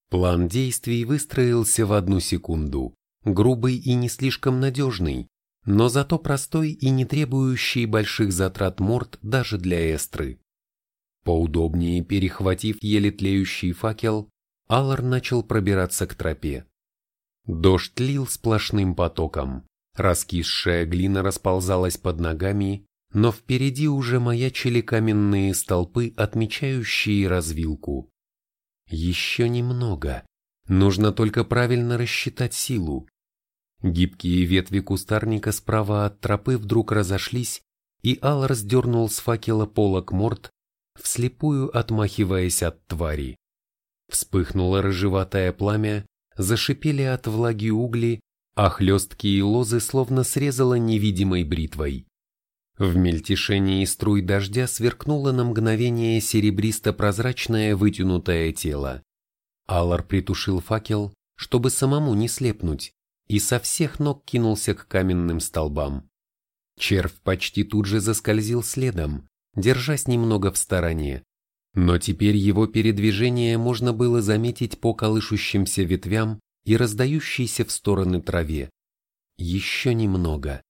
План действий выстроился в одну секунду, грубый и не слишком надежный, но зато простой и не требующий больших затрат морд даже для эстры. Поудобнее перехватив еле тлеющий факел, Аллар начал пробираться к тропе. Дождь лил сплошным потоком, раскисшая глина расползалась под ногами, но впереди уже маячили каменные столпы, отмечающие развилку. Еще немного, нужно только правильно рассчитать силу. Гибкие ветви кустарника справа от тропы вдруг разошлись, и Аллар сдернул с факела полок морд, вслепую отмахиваясь от твари. Вспыхнуло рыжеватое пламя, зашипели от влаги угли, а хлесткие лозы словно срезало невидимой бритвой. В мельтешении струй дождя сверкнуло на мгновение серебристо-прозрачное вытянутое тело. Аллар притушил факел, чтобы самому не слепнуть, и со всех ног кинулся к каменным столбам. Червь почти тут же заскользил следом, держась немного в стороне. Но теперь его передвижение можно было заметить по колышущимся ветвям и раздающейся в стороны траве. Еще немного.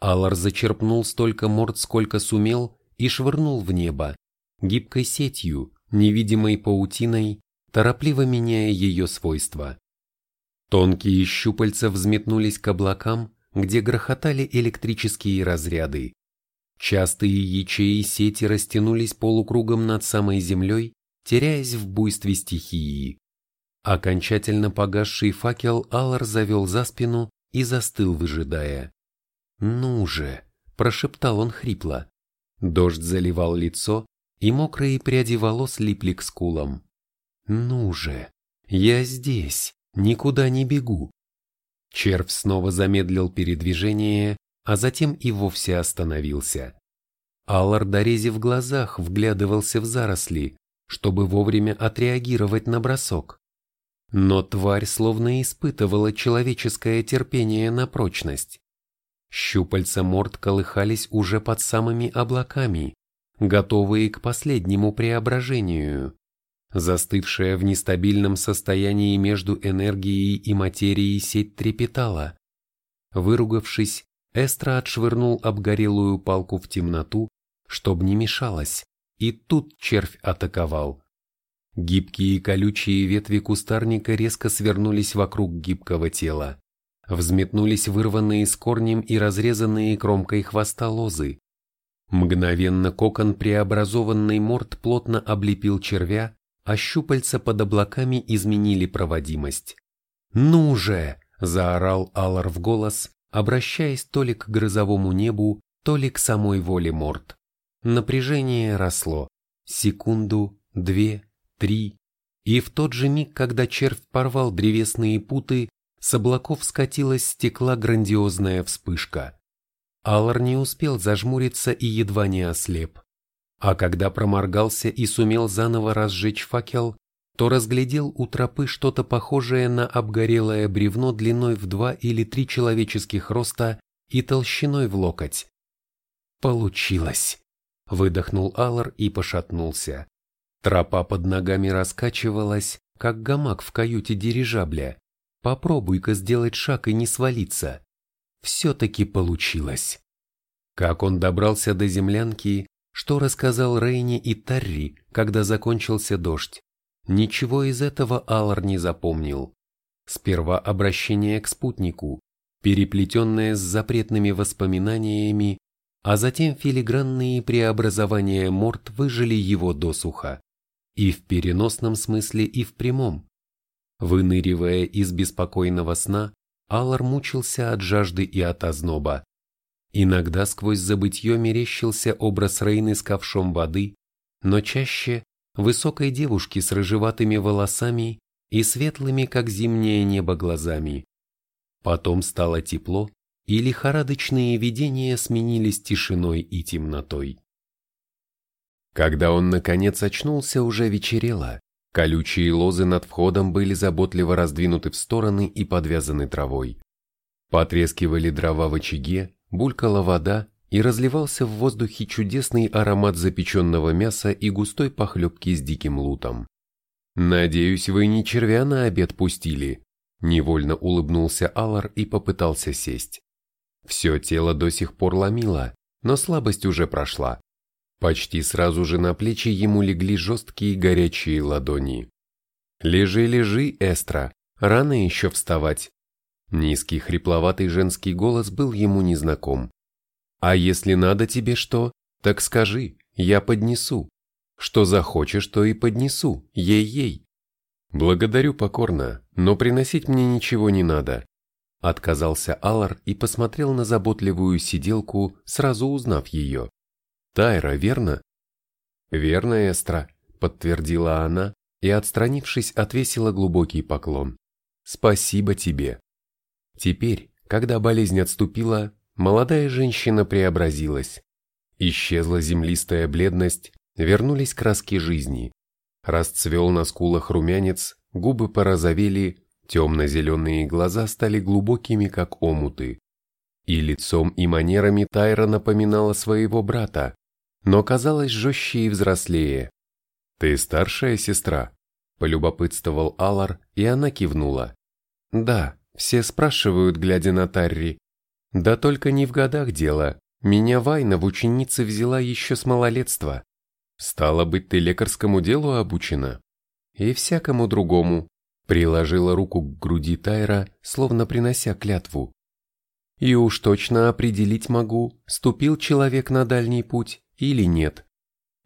Аллар зачерпнул столько морд, сколько сумел, и швырнул в небо, гибкой сетью, невидимой паутиной, торопливо меняя ее свойства. Тонкие щупальца взметнулись к облакам, где грохотали электрические разряды. Частые ячеи сети растянулись полукругом над самой землей, теряясь в буйстве стихии. Окончательно погасший факел Аллар завел за спину и застыл, выжидая. «Ну же!» – прошептал он хрипло. Дождь заливал лицо, и мокрые пряди волос липли к скулам. «Ну же! Я здесь, никуда не бегу!» Червь снова замедлил передвижение, а затем и вовсе остановился. Аллар, дорезив глазах, вглядывался в заросли, чтобы вовремя отреагировать на бросок. Но тварь словно испытывала человеческое терпение на прочность. Щупальца морд колыхались уже под самыми облаками, готовые к последнему преображению. Застывшая в нестабильном состоянии между энергией и материей сеть трепетала. Выругавшись, Эстра отшвырнул обгорелую палку в темноту, чтоб не мешалось, и тут червь атаковал. Гибкие колючие ветви кустарника резко свернулись вокруг гибкого тела. Взметнулись вырванные с корнем и разрезанные кромкой хвоста лозы. Мгновенно кокон преобразованный морд плотно облепил червя, а щупальца под облаками изменили проводимость. «Ну же!» – заорал Алар в голос, обращаясь то ли к грозовому небу, то ли к самой воле Морд. Напряжение росло. Секунду, две, три. И в тот же миг, когда червь порвал древесные путы, с облаков скатилась стекла грандиозная вспышка. Аллар не успел зажмуриться и едва не ослеп. А когда проморгался и сумел заново разжечь факел, то разглядел у тропы что-то похожее на обгорелое бревно длиной в два или три человеческих роста и толщиной в локоть. «Получилось!» – выдохнул Аллар и пошатнулся. Тропа под ногами раскачивалась, как гамак в каюте дирижабля. Попробуй-ка сделать шаг и не свалиться. Все-таки получилось. Как он добрался до землянки, что рассказал Рейни и Тарри, когда закончился дождь, Ничего из этого Аллар не запомнил. Сперва обращение к спутнику, переплетенное с запретными воспоминаниями, а затем филигранные преобразования морд выжили его досуха. И в переносном смысле, и в прямом. Выныривая из беспокойного сна, Аллар мучился от жажды и от озноба. Иногда сквозь забытье мерещился образ Рейны с ковшом воды, но чаще высокой девушки с рыжеватыми волосами и светлыми, как зимнее небо, глазами. Потом стало тепло, и лихорадочные видения сменились тишиной и темнотой. Когда он наконец очнулся, уже вечерело. Колючие лозы над входом были заботливо раздвинуты в стороны и подвязаны травой. Потрескивали дрова в очаге, булькала вода, и разливался в воздухе чудесный аромат запеченного мяса и густой похлебки с диким лутом. «Надеюсь, вы не червя на обед пустили», – невольно улыбнулся Алар и попытался сесть. Все тело до сих пор ломило, но слабость уже прошла. Почти сразу же на плечи ему легли жесткие горячие ладони. «Лежи, лежи, Эстра, рано еще вставать». Низкий хрипловатый женский голос был ему незнаком. А если надо тебе что, так скажи, я поднесу. Что захочешь, то и поднесу, ей-ей. Благодарю покорно, но приносить мне ничего не надо. Отказался Алар и посмотрел на заботливую сиделку, сразу узнав ее. Тайра, верно? Верно, Эстра, подтвердила она и, отстранившись, отвесила глубокий поклон. Спасибо тебе. Теперь, когда болезнь отступила, молодая женщина преобразилась. Исчезла землистая бледность, вернулись краски жизни. Расцвел на скулах румянец, губы порозовели, темно-зеленые глаза стали глубокими, как омуты. И лицом и манерами Тайра напоминала своего брата, но казалась жестче и взрослее. «Ты старшая сестра?» – полюбопытствовал Алар, и она кивнула. «Да, все спрашивают, глядя на Тарри, да только не в годах дело. Меня Вайна в ученицы взяла еще с малолетства. Стало быть, ты лекарскому делу обучена? И всякому другому. Приложила руку к груди Тайра, словно принося клятву. И уж точно определить могу, ступил человек на дальний путь или нет.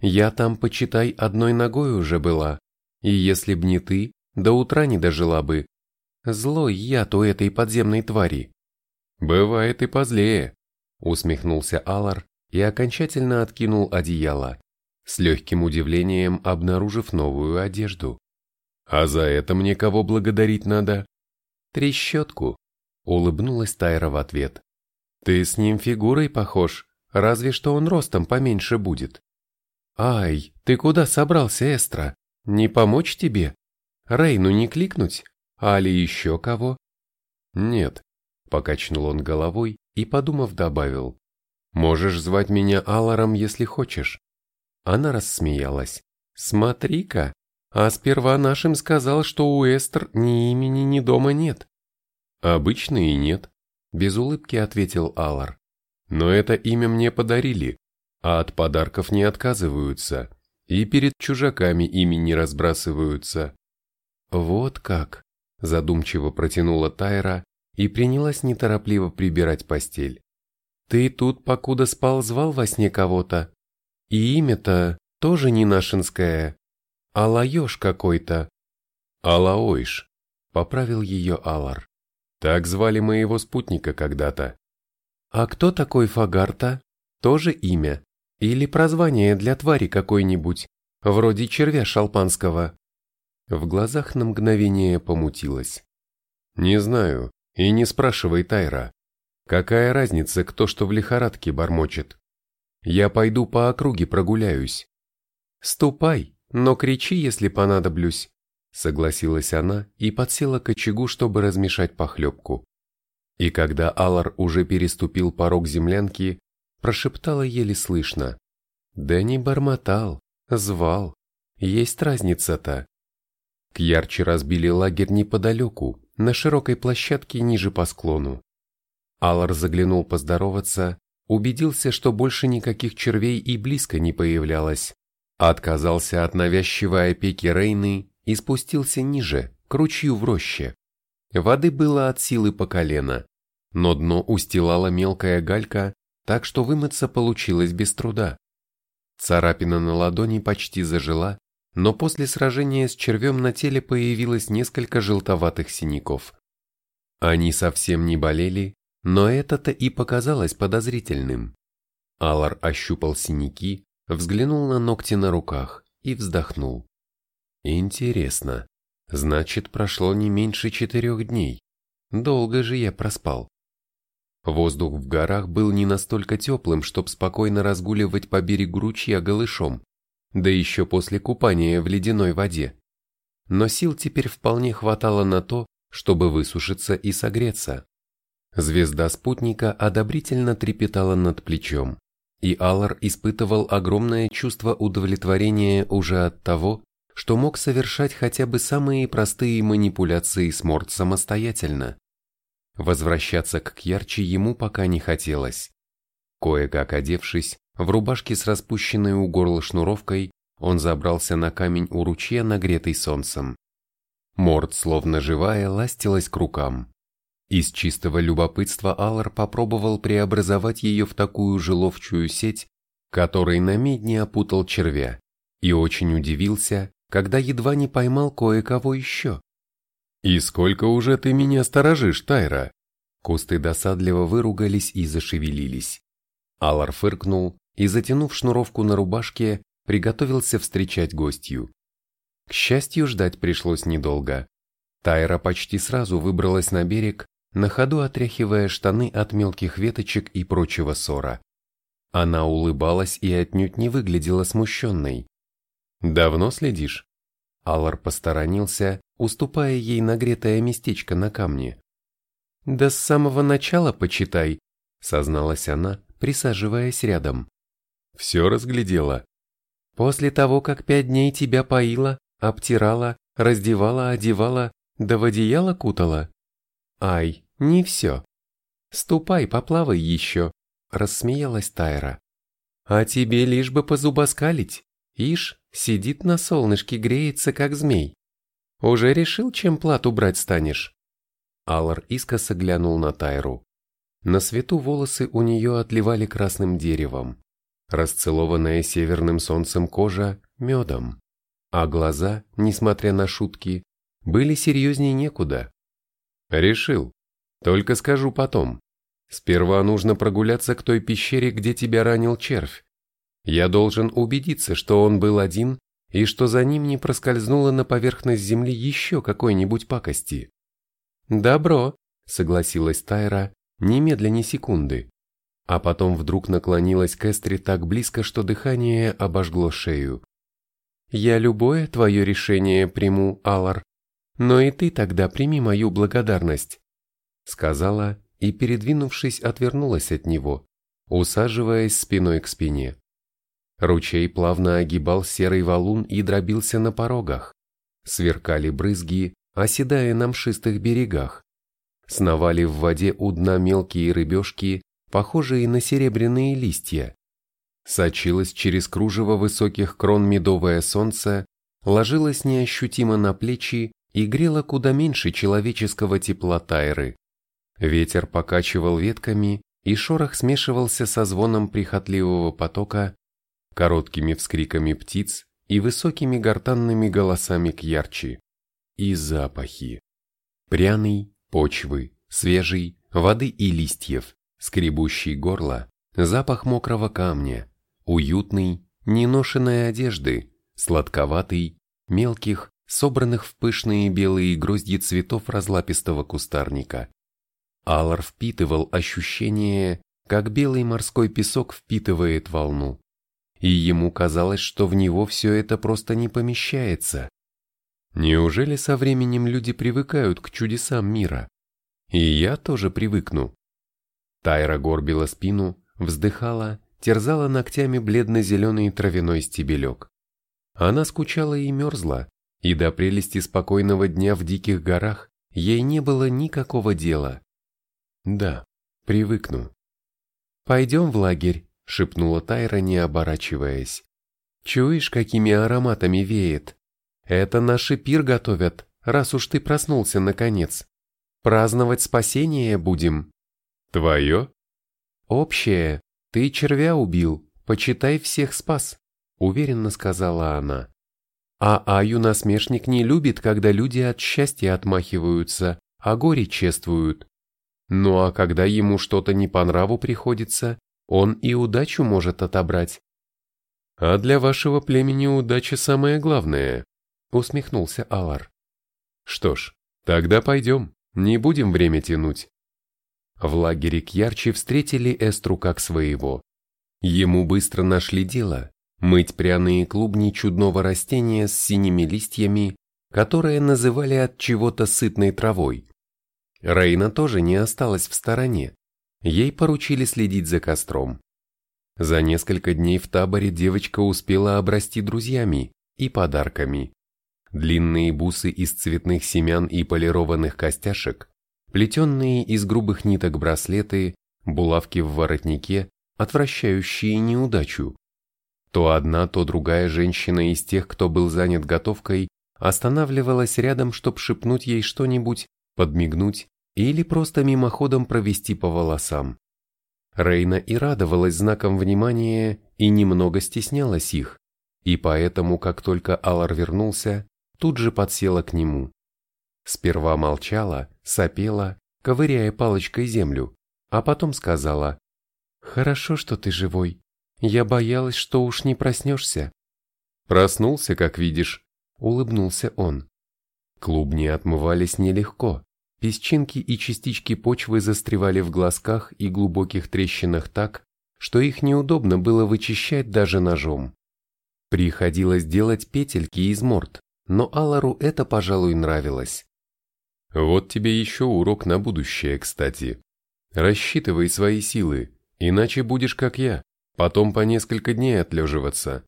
Я там, почитай, одной ногой уже была. И если б не ты, до утра не дожила бы. Злой яд у этой подземной твари. «Бывает и позлее», — усмехнулся Алар и окончательно откинул одеяло, с легким удивлением обнаружив новую одежду. «А за это мне кого благодарить надо?» «Трещотку», — улыбнулась Тайра в ответ. «Ты с ним фигурой похож, разве что он ростом поменьше будет». «Ай, ты куда собрался, Эстра? Не помочь тебе? Рейну не кликнуть? Али еще кого?» «Нет, Покачнул он головой и, подумав, добавил. «Можешь звать меня Аларом, если хочешь». Она рассмеялась. «Смотри-ка, а сперва нашим сказал, что у Эстер ни имени, ни дома нет». «Обычно и нет», — без улыбки ответил Алар. «Но это имя мне подарили, а от подарков не отказываются, и перед чужаками ими не разбрасываются». «Вот как», — задумчиво протянула Тайра, и принялась неторопливо прибирать постель. «Ты тут, покуда спал, звал во сне кого-то? И имя-то тоже не нашинское, а лаёж какой-то». «Алаойш», — поправил ее Алар. «Так звали моего спутника когда-то». «А кто такой Фагарта? Тоже имя? Или прозвание для твари какой-нибудь, вроде червя шалпанского?» В глазах на мгновение помутилось. «Не знаю, и не спрашивай Тайра. Какая разница, кто что в лихорадке бормочет? Я пойду по округе прогуляюсь. Ступай, но кричи, если понадоблюсь, согласилась она и подсела к очагу, чтобы размешать похлебку. И когда Алар уже переступил порог землянки, прошептала еле слышно. Да бормотал, звал. Есть разница-то. К ярче разбили лагерь неподалеку, на широкой площадке ниже по склону. Аллар заглянул поздороваться, убедился, что больше никаких червей и близко не появлялось, отказался от навязчивой опеки Рейны и спустился ниже, к ручью в роще. Воды было от силы по колено. Но дно устилала мелкая галька, так что вымыться получилось без труда. Царапина на ладони почти зажила, но после сражения с червем на теле появилось несколько желтоватых синяков. Они совсем не болели, но это-то и показалось подозрительным. Алар ощупал синяки, взглянул на ногти на руках и вздохнул. Интересно, значит прошло не меньше четырех дней. Долго же я проспал. Воздух в горах был не настолько теплым, чтобы спокойно разгуливать по берегу ручья голышом, да еще после купания в ледяной воде. Но сил теперь вполне хватало на то, чтобы высушиться и согреться. Звезда спутника одобрительно трепетала над плечом, и Аллар испытывал огромное чувство удовлетворения уже от того, что мог совершать хотя бы самые простые манипуляции с Морд самостоятельно. Возвращаться к Ярче ему пока не хотелось. Кое-как одевшись, в рубашке с распущенной у горла шнуровкой, он забрался на камень у ручья, нагретый солнцем. Морд, словно живая, ластилась к рукам. Из чистого любопытства Аллар попробовал преобразовать ее в такую же ловчую сеть, которой на медне опутал червя, и очень удивился, когда едва не поймал кое-кого еще. «И сколько уже ты меня сторожишь, Тайра?» Кусты досадливо выругались и зашевелились. Алар фыркнул и, затянув шнуровку на рубашке, приготовился встречать гостью. К счастью, ждать пришлось недолго. Тайра почти сразу выбралась на берег, на ходу отряхивая штаны от мелких веточек и прочего ссора. Она улыбалась и отнюдь не выглядела смущенной. «Давно следишь?» Аллар посторонился, уступая ей нагретое местечко на камне. «Да с самого начала почитай», — созналась она, присаживаясь рядом. «Все разглядела». «После того, как пять дней тебя поила, обтирала, раздевала, одевала, да в одеяло кутала?» «Ай, не все. Ступай, поплавай еще», — рассмеялась Тайра. «А тебе лишь бы позубоскалить. Ишь, сидит на солнышке, греется, как змей. Уже решил, чем плату брать станешь?» Аллар искоса глянул на Тайру. На свету волосы у нее отливали красным деревом, расцелованная северным солнцем кожа – медом, а глаза, несмотря на шутки, были серьезней некуда. «Решил. Только скажу потом. Сперва нужно прогуляться к той пещере, где тебя ранил червь. Я должен убедиться, что он был один и что за ним не проскользнуло на поверхность земли еще какой-нибудь пакости. «Добро», — согласилась Тайра, немедля ни секунды, а потом вдруг наклонилась к Эстре так близко, что дыхание обожгло шею. «Я любое твое решение приму, Алар, но и ты тогда прими мою благодарность», — сказала и, передвинувшись, отвернулась от него, усаживаясь спиной к спине. Ручей плавно огибал серый валун и дробился на порогах. Сверкали брызги, оседая на мшистых берегах. Сновали в воде у дна мелкие рыбешки, похожие на серебряные листья. Сочилось через кружево высоких крон медовое солнце, ложилось неощутимо на плечи и грело куда меньше человеческого тепла тайры. Ветер покачивал ветками, и шорох смешивался со звоном прихотливого потока, короткими вскриками птиц и высокими гортанными голосами к ярче. И запахи. Пряный, почвы, свежий, воды и листьев, скребущий горло, запах мокрого камня, уютный, неношенной одежды, сладковатый, мелких, собранных в пышные белые грозди цветов разлапистого кустарника. Аллар впитывал ощущение, как белый морской песок впитывает волну и ему казалось, что в него все это просто не помещается. Неужели со временем люди привыкают к чудесам мира? И я тоже привыкну. Тайра горбила спину, вздыхала, терзала ногтями бледно-зеленый травяной стебелек. Она скучала и мерзла, и до прелести спокойного дня в диких горах ей не было никакого дела. Да, привыкну. «Пойдем в лагерь», шепнула Тайра, не оборачиваясь. «Чуешь, какими ароматами веет? Это наши пир готовят, раз уж ты проснулся наконец. Праздновать спасение будем». Твое? Общее. Ты червя убил, почитай, всех спас, уверенно сказала она. А Аю насмешник не любит, когда люди от счастья отмахиваются, а горе чествуют. Ну а когда ему что-то не по нраву приходится, он и удачу может отобрать. А для вашего племени удача самое главное, усмехнулся Алар. Что ж, тогда пойдем, не будем время тянуть. В лагере Кьярчи встретили Эстру как своего. Ему быстро нашли дело – мыть пряные клубни чудного растения с синими листьями, которое называли от чего-то сытной травой. Рейна тоже не осталась в стороне. Ей поручили следить за костром. За несколько дней в таборе девочка успела обрасти друзьями и подарками. Длинные бусы из цветных семян и полированных костяшек, плетенные из грубых ниток браслеты, булавки в воротнике, отвращающие неудачу. То одна, то другая женщина из тех, кто был занят готовкой, останавливалась рядом, чтобы шепнуть ей что-нибудь, подмигнуть или просто мимоходом провести по волосам. Рейна и радовалась знаком внимания и немного стеснялась их, и поэтому, как только Алар вернулся, тут же подсела к нему. Сперва молчала, сопела, ковыряя палочкой землю, а потом сказала, «Хорошо, что ты живой. Я боялась, что уж не проснешься». «Проснулся, как видишь», — улыбнулся он. Клубни отмывались нелегко, Песчинки и частички почвы застревали в глазках и глубоких трещинах так, что их неудобно было вычищать даже ножом. Приходилось делать петельки из морд, но Алару это, пожалуй, нравилось. Вот тебе еще урок на будущее, кстати. Рассчитывай свои силы, иначе будешь как я, потом по несколько дней отлеживаться.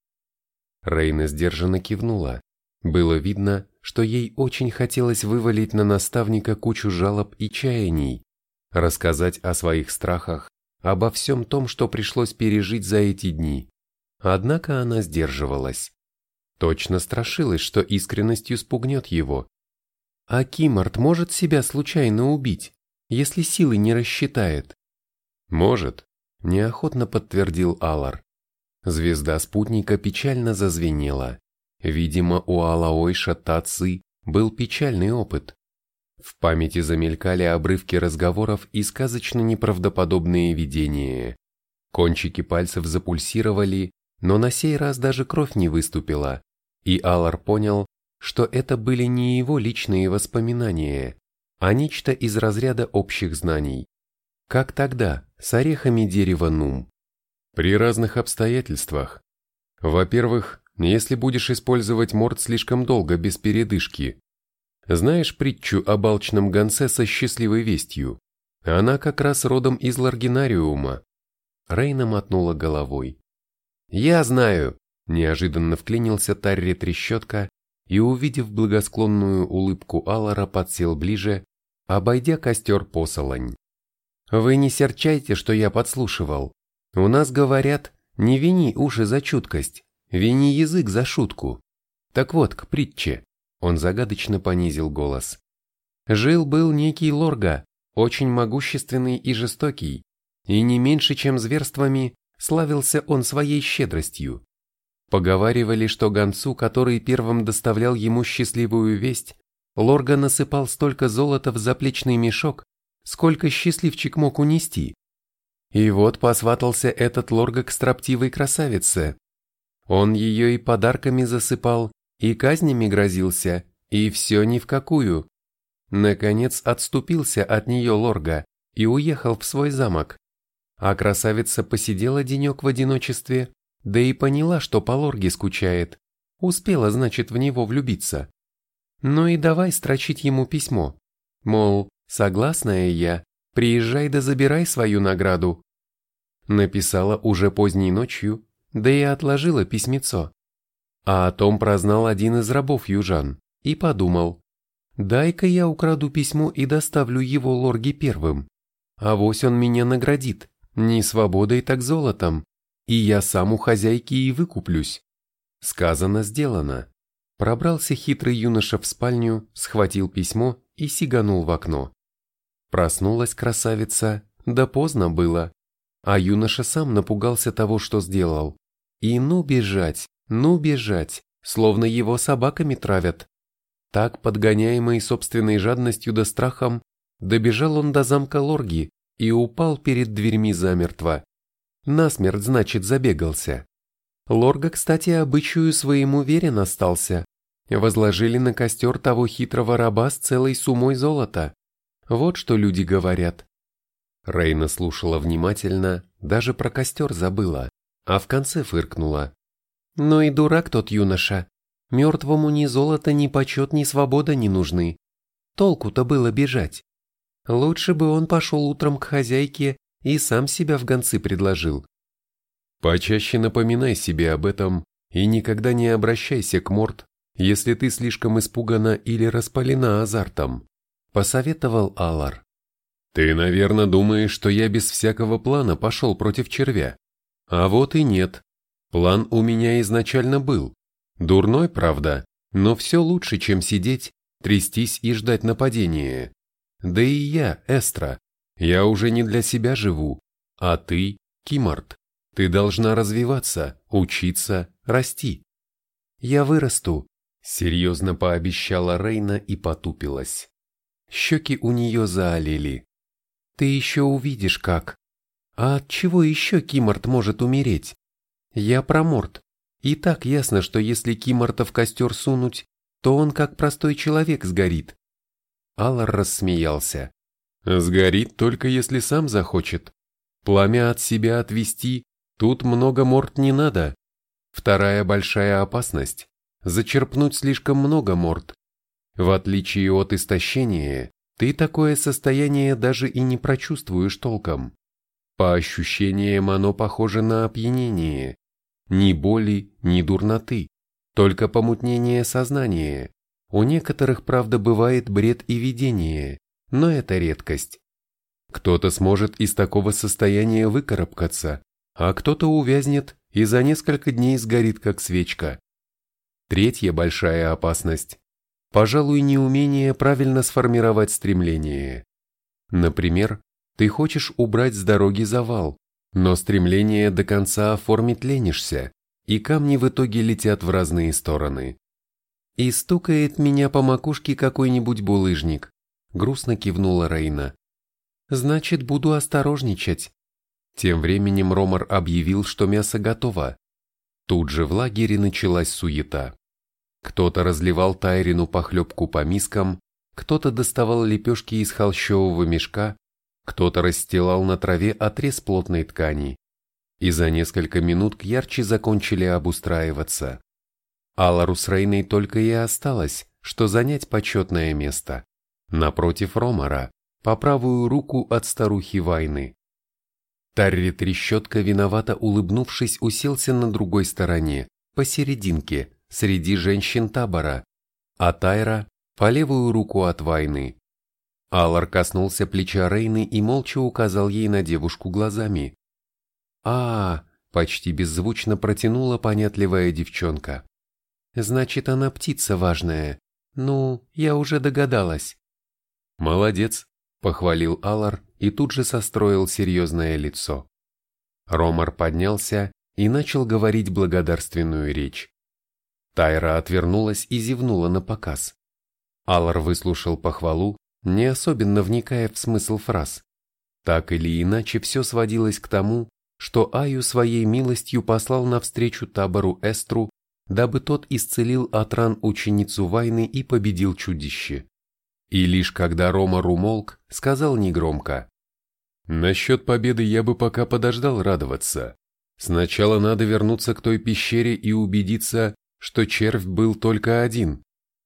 Рейна сдержанно кивнула. Было видно, что ей очень хотелось вывалить на наставника кучу жалоб и чаяний, рассказать о своих страхах, обо всем том, что пришлось пережить за эти дни. Однако она сдерживалась. Точно страшилась, что искренностью спугнет его. А Кимарт может себя случайно убить, если силы не рассчитает? Может, неохотно подтвердил Алар. Звезда спутника печально зазвенела. Видимо, у Алаойша Таци был печальный опыт. В памяти замелькали обрывки разговоров и сказочно неправдоподобные видения. Кончики пальцев запульсировали, но на сей раз даже кровь не выступила, и Алар понял, что это были не его личные воспоминания, а нечто из разряда общих знаний. Как тогда, с орехами дерева Нум. При разных обстоятельствах. Во-первых, если будешь использовать морд слишком долго без передышки. Знаешь притчу о балчном гонце со счастливой вестью? Она как раз родом из Ларгинариума. Рейна мотнула головой. «Я знаю!» – неожиданно вклинился Тарри Трещотка и, увидев благосклонную улыбку Алара, подсел ближе, обойдя костер посолонь. «Вы не серчайте, что я подслушивал. У нас говорят, не вини уши за чуткость, Вини язык за шутку. Так вот, к притче. Он загадочно понизил голос. Жил-был некий Лорга, очень могущественный и жестокий, и не меньше, чем зверствами, славился он своей щедростью. Поговаривали, что гонцу, который первым доставлял ему счастливую весть, Лорга насыпал столько золота в заплечный мешок, сколько счастливчик мог унести. И вот посватался этот Лорга к строптивой красавице, он ее и подарками засыпал, и казнями грозился, и все ни в какую. Наконец отступился от нее Лорга и уехал в свой замок. А красавица посидела денек в одиночестве, да и поняла, что по Лорге скучает. Успела, значит, в него влюбиться. Ну и давай строчить ему письмо. Мол, согласная я, приезжай да забирай свою награду. Написала уже поздней ночью, да и отложила письмецо. А о том прознал один из рабов южан и подумал, дай-ка я украду письмо и доставлю его лорге первым. А вось он меня наградит, не свободой, так золотом, и я сам у хозяйки и выкуплюсь. Сказано, сделано. Пробрался хитрый юноша в спальню, схватил письмо и сиганул в окно. Проснулась красавица, да поздно было. А юноша сам напугался того, что сделал. И ну бежать, ну бежать, словно его собаками травят. Так, подгоняемый собственной жадностью да страхом, добежал он до замка Лорги и упал перед дверьми замертво. Насмерть, значит, забегался. Лорга, кстати, обычаю своему верен остался. Возложили на костер того хитрого раба с целой сумой золота. Вот что люди говорят. Рейна слушала внимательно, даже про костер забыла, а в конце фыркнула. Но и дурак тот юноша. Мертвому ни золото, ни почет, ни свобода не нужны. Толку-то было бежать. Лучше бы он пошел утром к хозяйке и сам себя в гонцы предложил. Почаще напоминай себе об этом и никогда не обращайся к Морт, если ты слишком испугана или распалена азартом, посоветовал Алар. Ты, наверное, думаешь, что я без всякого плана пошел против червя. А вот и нет. План у меня изначально был. Дурной, правда, но все лучше, чем сидеть, трястись и ждать нападения. Да и я, Эстра, я уже не для себя живу, а ты, Кимарт, ты должна развиваться, учиться, расти. Я вырасту, серьезно пообещала Рейна и потупилась. Щеки у нее заолели. Ты еще увидишь как. А от чего еще Кимарт может умереть? Я про Морт. И так ясно, что если Кимарта в костер сунуть, то он как простой человек сгорит. Аллар рассмеялся. Сгорит только если сам захочет. Пламя от себя отвести, тут много морд не надо. Вторая большая опасность – зачерпнуть слишком много морд. В отличие от истощения, ты такое состояние даже и не прочувствуешь толком. По ощущениям оно похоже на опьянение. Ни боли, ни дурноты, только помутнение сознания. У некоторых, правда, бывает бред и видение, но это редкость. Кто-то сможет из такого состояния выкарабкаться, а кто-то увязнет и за несколько дней сгорит как свечка. Третья большая опасность пожалуй, неумение правильно сформировать стремление. Например, ты хочешь убрать с дороги завал, но стремление до конца оформить ленишься, и камни в итоге летят в разные стороны. И стукает меня по макушке какой-нибудь булыжник, грустно кивнула Рейна. Значит, буду осторожничать. Тем временем Ромар объявил, что мясо готово. Тут же в лагере началась суета. Кто-то разливал Тайрину похлебку по мискам, кто-то доставал лепешки из холщового мешка, кто-то расстилал на траве отрез плотной ткани. И за несколько минут к ярче закончили обустраиваться. Алару с Рейной только и осталось, что занять почетное место. Напротив Ромара, по правую руку от старухи Вайны. Тарри Трещотка, виновато улыбнувшись, уселся на другой стороне, посерединке, среди женщин табора, а Тайра – по левую руку от войны. Аллар коснулся плеча Рейны и молча указал ей на девушку глазами. а, почти беззвучно протянула понятливая девчонка. «Значит, она птица важная. Ну, я уже догадалась». «Молодец», – похвалил Аллар и тут же состроил серьезное лицо. Ромар поднялся и начал говорить благодарственную речь. Тайра отвернулась и зевнула на показ. Аллар выслушал похвалу, не особенно вникая в смысл фраз. Так или иначе, все сводилось к тому, что Аю своей милостью послал навстречу табору Эстру, дабы тот исцелил от ран ученицу Вайны и победил чудище. И лишь когда Рома умолк, сказал негромко. «Насчет победы я бы пока подождал радоваться. Сначала надо вернуться к той пещере и убедиться, что червь был только один,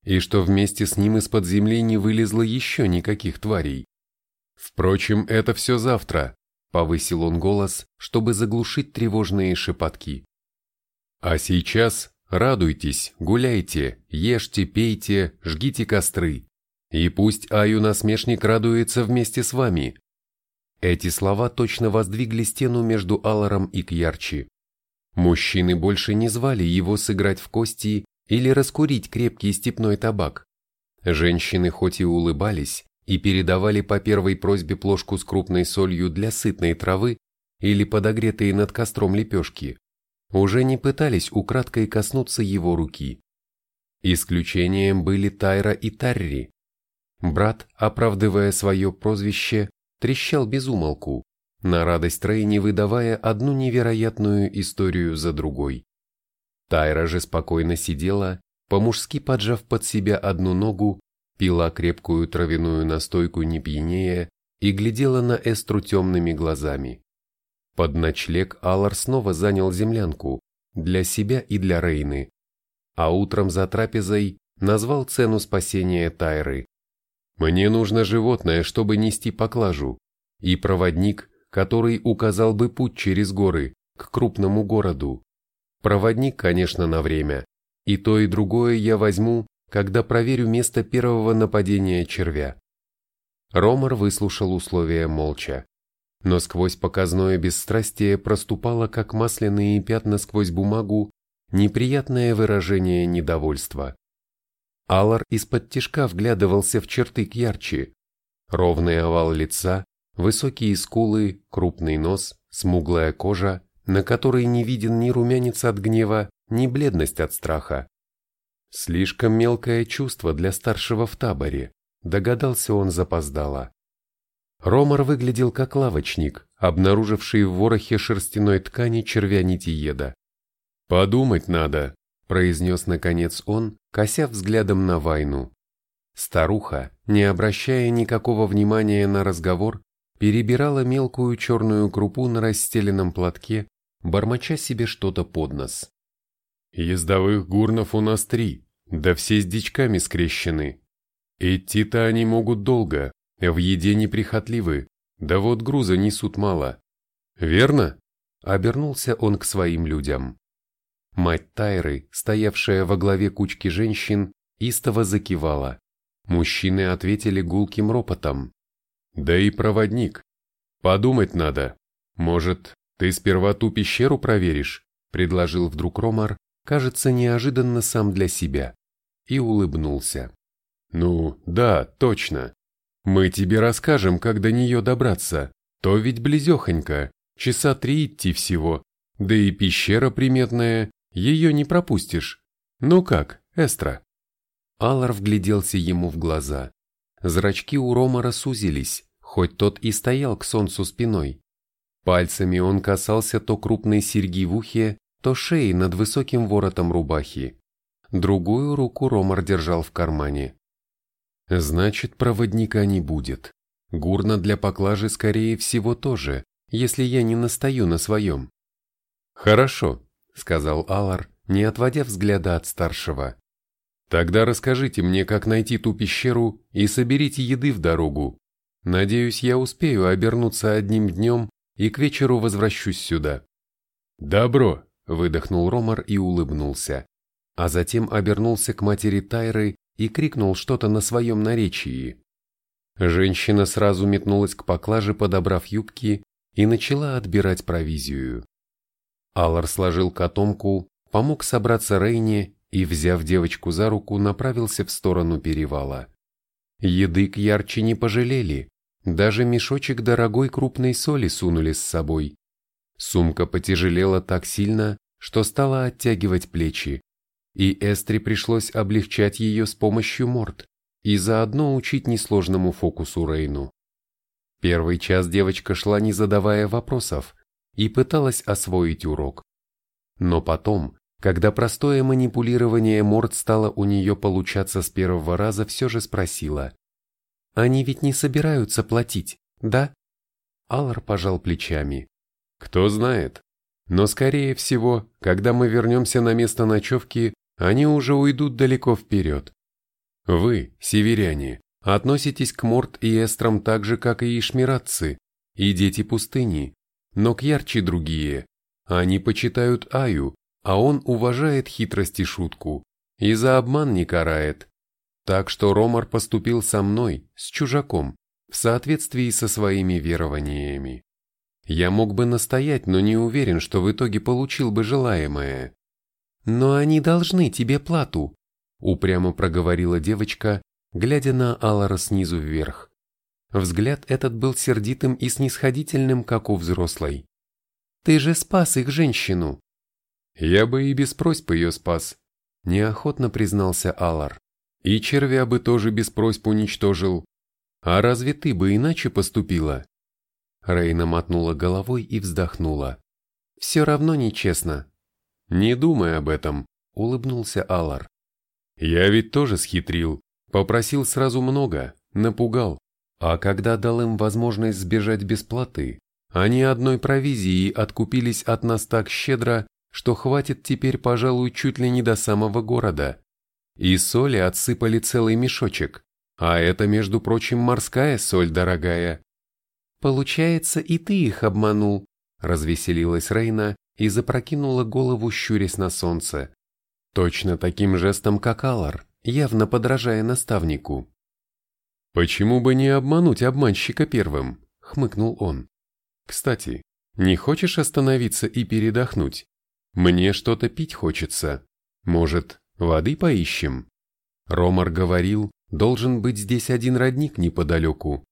и что вместе с ним из-под земли не вылезло еще никаких тварей. Впрочем, это все завтра, повысил он голос, чтобы заглушить тревожные шепотки. А сейчас радуйтесь, гуляйте, ешьте, пейте, жгите костры. И пусть Аю-насмешник радуется вместе с вами. Эти слова точно воздвигли стену между Аларом и Кьярчи. Мужчины больше не звали его сыграть в кости или раскурить крепкий степной табак. Женщины хоть и улыбались, и передавали по первой просьбе плошку с крупной солью для сытной травы или подогретые над костром лепешки, уже не пытались украдкой коснуться его руки. Исключением были Тайра и Тарри. Брат, оправдывая свое прозвище, трещал без умолку, на радость Рейни выдавая одну невероятную историю за другой. Тайра же спокойно сидела, по-мужски поджав под себя одну ногу, пила крепкую травяную настойку не пьянее и глядела на Эстру темными глазами. Под ночлег Аллар снова занял землянку для себя и для Рейны, а утром за трапезой назвал цену спасения Тайры. «Мне нужно животное, чтобы нести поклажу, и проводник, который указал бы путь через горы к крупному городу. Проводник, конечно, на время, и то и другое я возьму, когда проверю место первого нападения червя». Ромар выслушал условия молча но сквозь показное бесстрастие проступало, как масляные пятна сквозь бумагу, неприятное выражение недовольства. Алар из-под тишка вглядывался в черты ярче. Ровный овал лица, высокие скулы, крупный нос, смуглая кожа, на которой не виден ни румянец от гнева, ни бледность от страха. Слишком мелкое чувство для старшего в таборе, догадался он запоздало. Ромар выглядел как лавочник, обнаруживший в ворохе шерстяной ткани червя-нитиеда. «Подумать надо», – произнес наконец он, кося взглядом на Вайну. Старуха, не обращая никакого внимания на разговор, перебирала мелкую черную крупу на расстеленном платке, бормоча себе что-то под нос. «Ездовых гурнов у нас три, да все с дичками скрещены. Идти-то они могут долго, в еде неприхотливы, да вот груза несут мало. Верно? Обернулся он к своим людям. Мать Тайры, стоявшая во главе кучки женщин, истово закивала. Мужчины ответили гулким ропотом. Да и проводник. Подумать надо. Может, ты сперва ту пещеру проверишь? Предложил вдруг Ромар, кажется, неожиданно сам для себя. И улыбнулся. Ну, да, точно. Мы тебе расскажем, как до нее добраться. То ведь близехонько, часа три идти всего. Да и пещера приметная, ее не пропустишь. Ну как, Эстра?» Аллар вгляделся ему в глаза. Зрачки у Ромара сузились, хоть тот и стоял к солнцу спиной. Пальцами он касался то крупной серьги в ухе, то шеи над высоким воротом рубахи. Другую руку Ромар держал в кармане. Значит, проводника не будет. Гурна для поклажи, скорее всего, тоже, если я не настаю на своем. Хорошо, сказал Алар, не отводя взгляда от старшего. Тогда расскажите мне, как найти ту пещеру и соберите еды в дорогу. Надеюсь, я успею обернуться одним днем и к вечеру возвращусь сюда. Добро, выдохнул Ромар и улыбнулся, а затем обернулся к матери Тайры и крикнул что-то на своем наречии. Женщина сразу метнулась к поклаже, подобрав юбки, и начала отбирать провизию. Аллар сложил котомку, помог собраться Рейне и, взяв девочку за руку, направился в сторону перевала. Еды к ярче не пожалели, даже мешочек дорогой крупной соли сунули с собой. Сумка потяжелела так сильно, что стала оттягивать плечи и Эстре пришлось облегчать ее с помощью морд и заодно учить несложному фокусу Рейну. Первый час девочка шла не задавая вопросов и пыталась освоить урок. Но потом, когда простое манипулирование морд стало у нее получаться с первого раза, все же спросила. «Они ведь не собираются платить, да?» Аллар пожал плечами. «Кто знает. Но скорее всего, когда мы вернемся на место ночевки, они уже уйдут далеко вперед. Вы, северяне, относитесь к Морт и Эстрам так же, как и ишмиратцы, и дети пустыни, но к ярче другие. Они почитают Аю, а он уважает хитрость и шутку, и за обман не карает. Так что Ромар поступил со мной, с чужаком, в соответствии со своими верованиями. Я мог бы настоять, но не уверен, что в итоге получил бы желаемое. «Но они должны тебе плату», — упрямо проговорила девочка, глядя на Алара снизу вверх. Взгляд этот был сердитым и снисходительным, как у взрослой. «Ты же спас их женщину!» «Я бы и без просьб ее спас», – неохотно признался Алар. «И червя бы тоже без просьб уничтожил. А разве ты бы иначе поступила?» Рейна мотнула головой и вздохнула. «Все равно нечестно». «Не думай об этом», – улыбнулся Алар. «Я ведь тоже схитрил, попросил сразу много, напугал. А когда дал им возможность сбежать без платы, они одной провизией откупились от нас так щедро, что хватит теперь, пожалуй, чуть ли не до самого города. И соли отсыпали целый мешочек, а это, между прочим, морская соль дорогая. Получается, и ты их обманул, развеселилась Рейна и запрокинула голову, щурясь на солнце. Точно таким жестом, как Алар, явно подражая наставнику. «Почему бы не обмануть обманщика первым?» — хмыкнул он. «Кстати, не хочешь остановиться и передохнуть? Мне что-то пить хочется. Может, воды поищем? Ромар говорил, должен быть здесь один родник неподалеку.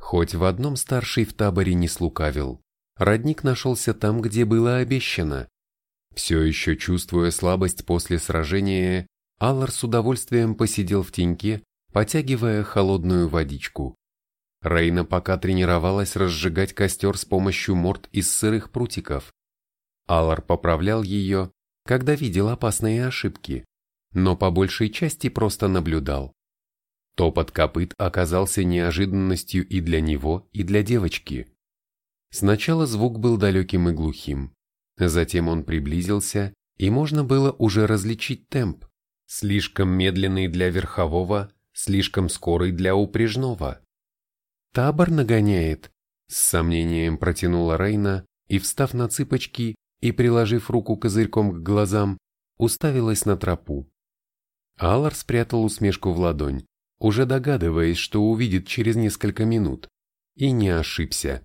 Хоть в одном старший в таборе не слукавил. Родник нашелся там, где было обещано. Все еще чувствуя слабость после сражения, Аллар с удовольствием посидел в теньке, потягивая холодную водичку. Рейна пока тренировалась разжигать костер с помощью морд из сырых прутиков. Алар поправлял ее, когда видел опасные ошибки, но по большей части просто наблюдал. Топот копыт оказался неожиданностью и для него, и для девочки. Сначала звук был далеким и глухим, затем он приблизился, и можно было уже различить темп, слишком медленный для верхового, слишком скорый для упряжного. «Табор нагоняет», — с сомнением протянула Рейна и, встав на цыпочки, и, приложив руку козырьком к глазам, уставилась на тропу. Аллар спрятал усмешку в ладонь, уже догадываясь, что увидит через несколько минут, и не ошибся.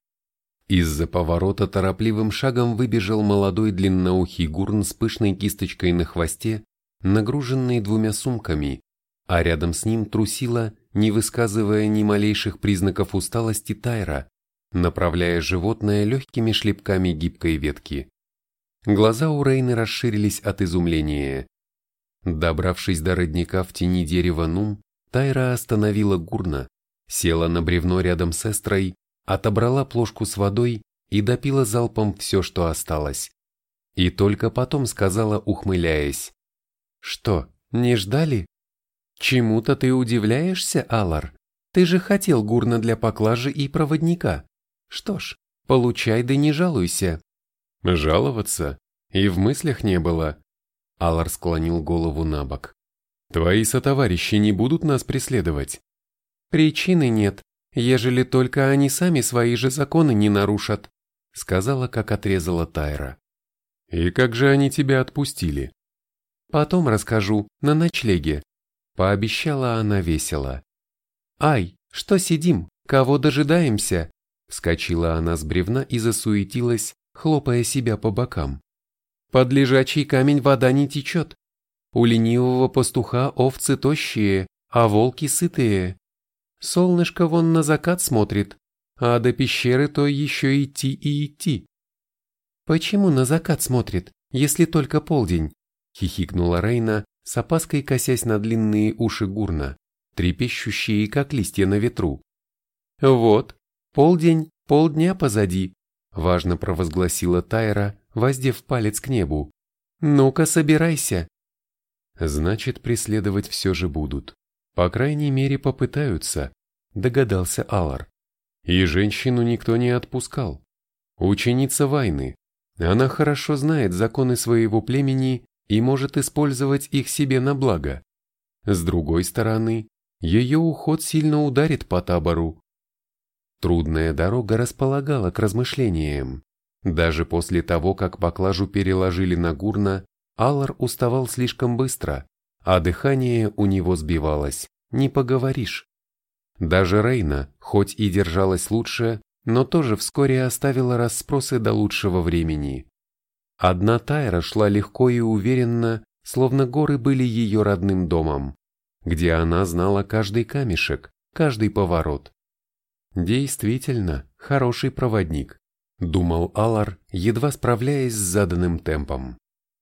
Из-за поворота торопливым шагом выбежал молодой длинноухий гурн с пышной кисточкой на хвосте, нагруженный двумя сумками, а рядом с ним трусила, не высказывая ни малейших признаков усталости Тайра, направляя животное легкими шлепками гибкой ветки. Глаза у Рейны расширились от изумления. Добравшись до родника в тени дерева Нум, Тайра остановила гурна, села на бревно рядом с Эстрой, отобрала плошку с водой и допила залпом все, что осталось. И только потом сказала, ухмыляясь. «Что, не ждали? Чему-то ты удивляешься, Алар? Ты же хотел гурна для поклажи и проводника. Что ж, получай да не жалуйся. Жаловаться? И в мыслях не было. Алар склонил голову на бок. Твои сотоварищи не будут нас преследовать? Причины нет, ежели только они сами свои же законы не нарушат, сказала, как отрезала Тайра. И как же они тебя отпустили? Потом расскажу, на ночлеге. Пообещала она весело. Ай, что сидим, кого дожидаемся? Вскочила она с бревна и засуетилась, хлопая себя по бокам. Под лежачий камень вода не течет. У ленивого пастуха овцы тощие, а волки сытые. Солнышко вон на закат смотрит, а до пещеры то еще идти и идти. Почему на закат смотрит, если только полдень? Хихикнула Рейна, с опаской косясь на длинные уши гурна, трепещущие, как листья на ветру. Вот, полдень, полдня позади, Важно провозгласила Тайра, воздев палец к небу. «Ну-ка, собирайся!» «Значит, преследовать все же будут. По крайней мере, попытаются», — догадался Алар. «И женщину никто не отпускал. Ученица войны. Она хорошо знает законы своего племени и может использовать их себе на благо. С другой стороны, ее уход сильно ударит по табору, Трудная дорога располагала к размышлениям. Даже после того, как поклажу переложили на гурна, Аллар уставал слишком быстро, а дыхание у него сбивалось, не поговоришь. Даже Рейна, хоть и держалась лучше, но тоже вскоре оставила расспросы до лучшего времени. Одна Тайра шла легко и уверенно, словно горы были ее родным домом, где она знала каждый камешек, каждый поворот. Действительно, хороший проводник, думал Алар, едва справляясь с заданным темпом.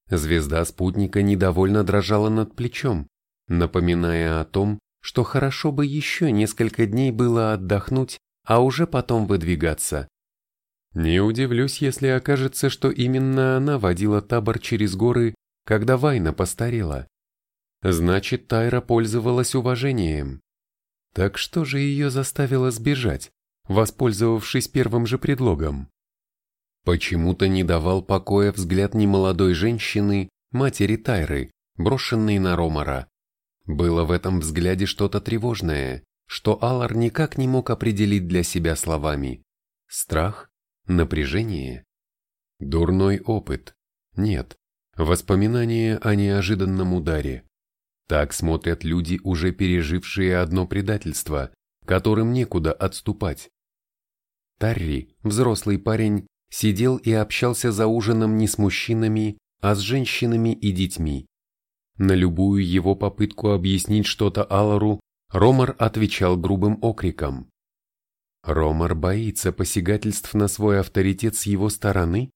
Звезда спутника недовольно дрожала над плечом, напоминая о том, что хорошо бы еще несколько дней было отдохнуть, а уже потом выдвигаться. Не удивлюсь, если окажется, что именно она водила табор через горы, когда Вайна постарела. Значит, Тайра пользовалась уважением. Так что же ее заставило сбежать, воспользовавшись первым же предлогом? Почему-то не давал покоя взгляд немолодой женщины, матери Тайры, брошенной на Ромара. Было в этом взгляде что-то тревожное, что Алар никак не мог определить для себя словами. Страх? Напряжение? Дурной опыт? Нет. Воспоминание о неожиданном ударе. Так смотрят люди, уже пережившие одно предательство, которым некуда отступать. Тарри, взрослый парень, сидел и общался за ужином не с мужчинами, а с женщинами и детьми. На любую его попытку объяснить что-то Алару, Ромар отвечал грубым окриком. Ромар боится посягательств на свой авторитет с его стороны?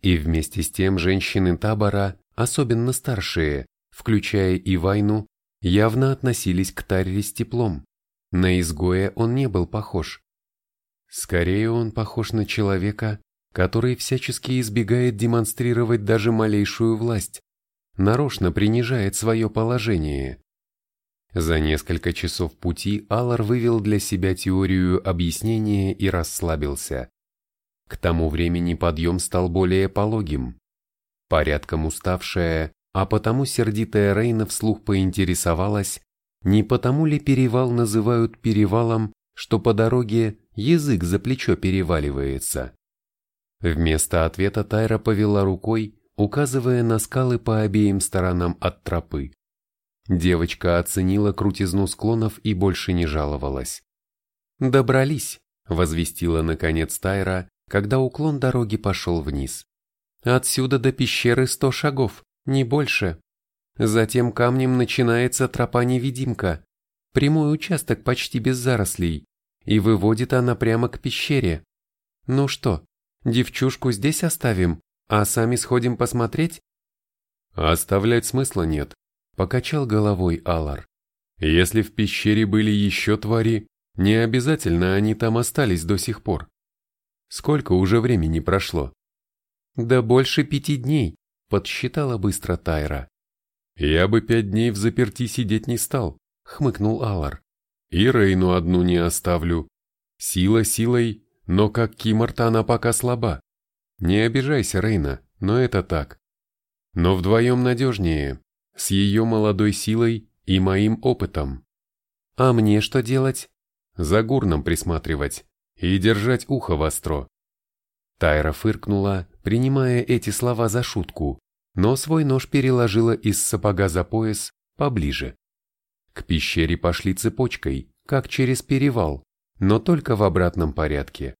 И вместе с тем женщины табора, особенно старшие, включая и Вайну, явно относились к Тарре с теплом. На изгоя он не был похож. Скорее он похож на человека, который всячески избегает демонстрировать даже малейшую власть, нарочно принижает свое положение. За несколько часов пути Аллар вывел для себя теорию объяснения и расслабился. К тому времени подъем стал более пологим. Порядком уставшая, а потому сердитая Рейна вслух поинтересовалась, не потому ли перевал называют перевалом, что по дороге язык за плечо переваливается. Вместо ответа Тайра повела рукой, указывая на скалы по обеим сторонам от тропы. Девочка оценила крутизну склонов и больше не жаловалась. «Добрались», — возвестила наконец Тайра, когда уклон дороги пошел вниз. «Отсюда до пещеры сто шагов, не больше. Затем камнем начинается тропа-невидимка, прямой участок почти без зарослей, и выводит она прямо к пещере. Ну что, девчушку здесь оставим, а сами сходим посмотреть? Оставлять смысла нет, покачал головой Алар. Если в пещере были еще твари, не обязательно они там остались до сих пор. Сколько уже времени прошло? Да больше пяти дней, подсчитала быстро Тайра. Я бы пять дней в заперти сидеть не стал, хмыкнул Алар. И Рейну одну не оставлю. Сила силой, но как Кимарта она пока слаба. Не обижайся, Рейна, но это так. Но вдвоем надежнее, с ее молодой силой и моим опытом. А мне что делать? За гурном присматривать и держать ухо востро. Тайра фыркнула, принимая эти слова за шутку, но свой нож переложила из сапога за пояс поближе. К пещере пошли цепочкой, как через перевал, но только в обратном порядке.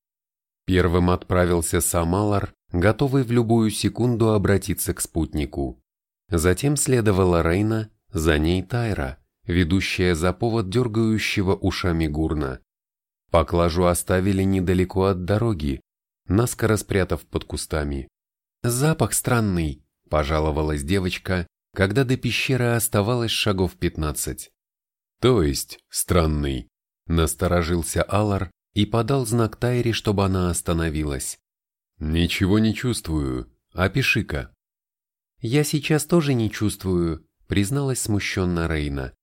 Первым отправился сам Алар, готовый в любую секунду обратиться к спутнику. Затем следовала Рейна, за ней Тайра, ведущая за повод дергающего ушами гурна. Поклажу оставили недалеко от дороги, наскоро спрятав под кустами. «Запах странный», – пожаловалась девочка, когда до пещеры оставалось шагов пятнадцать. «То есть странный», – насторожился Алар и подал знак Тайре, чтобы она остановилась. «Ничего не чувствую. Опиши-ка». «Я сейчас тоже не чувствую», – призналась смущенно Рейна.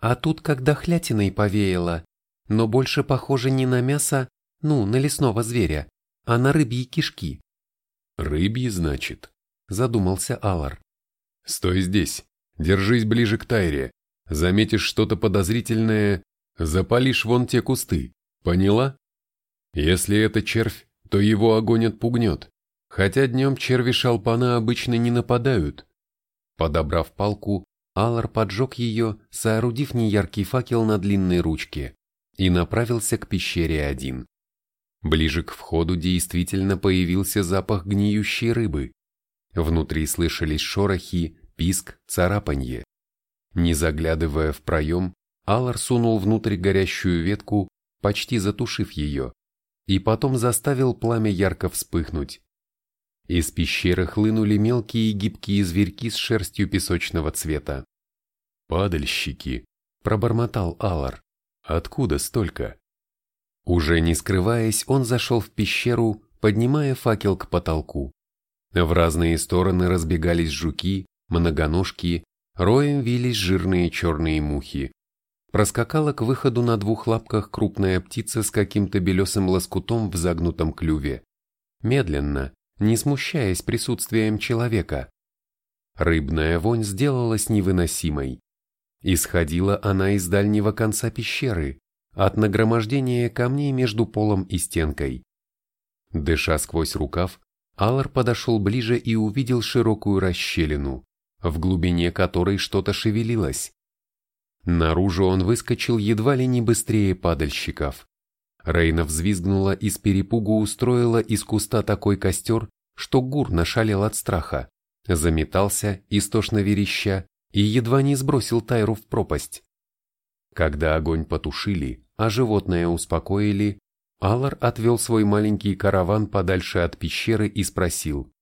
«А тут как дохлятиной повеяло, но больше похоже не на мясо, ну, на лесного зверя, а на рыбьи кишки». «Рыбьи, значит?» – задумался Алар. «Стой здесь, держись ближе к Тайре. Заметишь что-то подозрительное, запалишь вон те кусты, поняла? Если это червь, то его огонь отпугнет, хотя днем черви шалпана обычно не нападают. Подобрав палку, Алар поджег ее, соорудив неяркий факел на длинной ручке, и направился к пещере один. Ближе к входу действительно появился запах гниющей рыбы. Внутри слышались шорохи, писк, царапанье. Не заглядывая в проем, Аллар сунул внутрь горящую ветку, почти затушив ее, и потом заставил пламя ярко вспыхнуть. Из пещеры хлынули мелкие гибкие зверьки с шерстью песочного цвета. «Падальщики!» – пробормотал Алар. «Откуда столько?» Уже не скрываясь, он зашел в пещеру, поднимая факел к потолку. В разные стороны разбегались жуки, многоножки, роем вились жирные черные мухи. Проскакала к выходу на двух лапках крупная птица с каким-то белесым лоскутом в загнутом клюве. Медленно, не смущаясь присутствием человека. Рыбная вонь сделалась невыносимой. Исходила она из дальнего конца пещеры, от нагромождения камней между полом и стенкой. Дыша сквозь рукав, Аллар подошел ближе и увидел широкую расщелину, в глубине которой что-то шевелилось. Наружу он выскочил едва ли не быстрее падальщиков. Рейна взвизгнула и с перепугу устроила из куста такой костер, что Гур нашалел от страха, заметался, истошно вереща, и едва не сбросил Тайру в пропасть. Когда огонь потушили, а животное успокоили, Алар отвел свой маленький караван подальше от пещеры и спросил.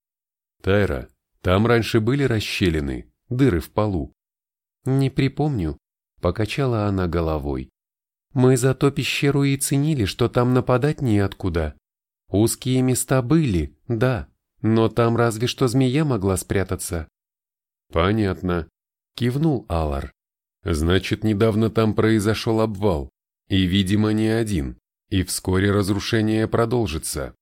«Тайра, там раньше были расщелины, дыры в полу?» «Не припомню», — покачала она головой. «Мы зато пещеру и ценили, что там нападать неоткуда. Узкие места были, да, но там разве что змея могла спрятаться». «Понятно», — кивнул Алар. «Значит, недавно там произошел обвал, и, видимо, не один и вскоре разрушение продолжится.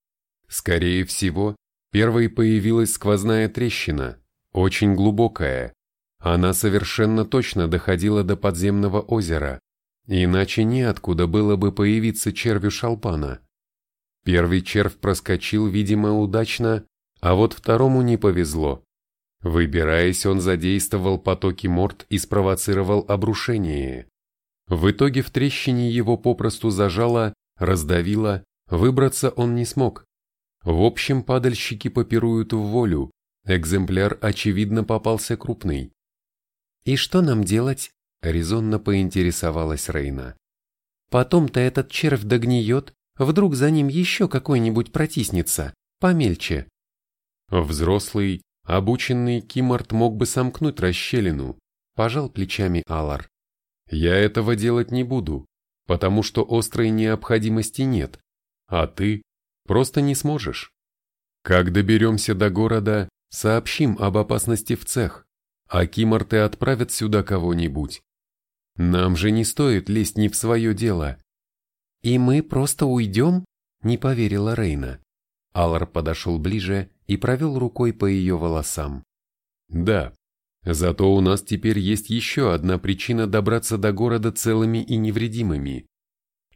Скорее всего, первой появилась сквозная трещина, очень глубокая. Она совершенно точно доходила до подземного озера, иначе неоткуда было бы появиться червю шалпана. Первый червь проскочил, видимо, удачно, а вот второму не повезло. Выбираясь, он задействовал потоки морд и спровоцировал обрушение. В итоге в трещине его попросту зажало, раздавило, выбраться он не смог. В общем, падальщики попируют в волю, экземпляр, очевидно, попался крупный. «И что нам делать?» – резонно поинтересовалась Рейна. «Потом-то этот червь догниет, вдруг за ним еще какой-нибудь протиснется, помельче». Взрослый, обученный Кимарт мог бы сомкнуть расщелину, пожал плечами Алар. Я этого делать не буду потому что острой необходимости нет, а ты просто не сможешь. Как доберемся до города, сообщим об опасности в цех, а киморты отправят сюда кого-нибудь. Нам же не стоит лезть не в свое дело. И мы просто уйдем? Не поверила Рейна. Алар подошел ближе и провел рукой по ее волосам. Да, Зато у нас теперь есть еще одна причина добраться до города целыми и невредимыми.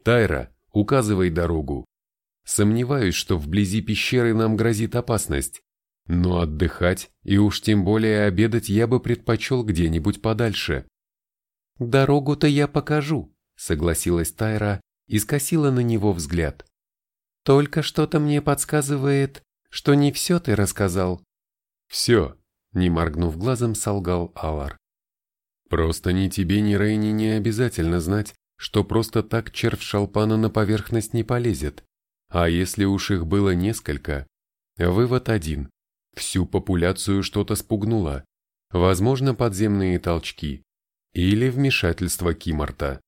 Тайра, указывай дорогу. Сомневаюсь, что вблизи пещеры нам грозит опасность, но отдыхать и уж тем более обедать я бы предпочел где-нибудь подальше. «Дорогу-то я покажу», — согласилась Тайра и скосила на него взгляд. «Только что-то мне подсказывает, что не все ты рассказал». «Все», не моргнув глазом, солгал Алар. Просто ни тебе, ни Рейни не обязательно знать, что просто так червь шалпана на поверхность не полезет. А если уж их было несколько? Вывод один. Всю популяцию что-то спугнуло. Возможно, подземные толчки. Или вмешательство Кимарта.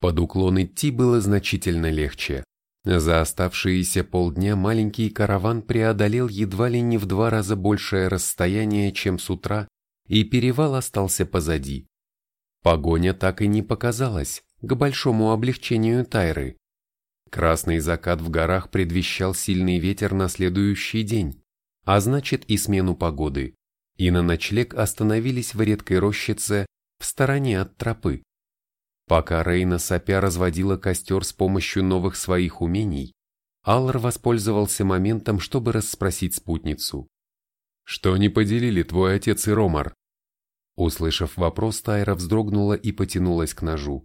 Под уклон идти было значительно легче. За оставшиеся полдня маленький караван преодолел едва ли не в два раза большее расстояние, чем с утра, и перевал остался позади. Погоня так и не показалась, к большому облегчению Тайры. Красный закат в горах предвещал сильный ветер на следующий день, а значит и смену погоды, и на ночлег остановились в редкой рощице в стороне от тропы. Пока Рейна сопя разводила костер с помощью новых своих умений, Аллар воспользовался моментом, чтобы расспросить спутницу. «Что не поделили твой отец и Ромар?» Услышав вопрос, Тайра вздрогнула и потянулась к ножу.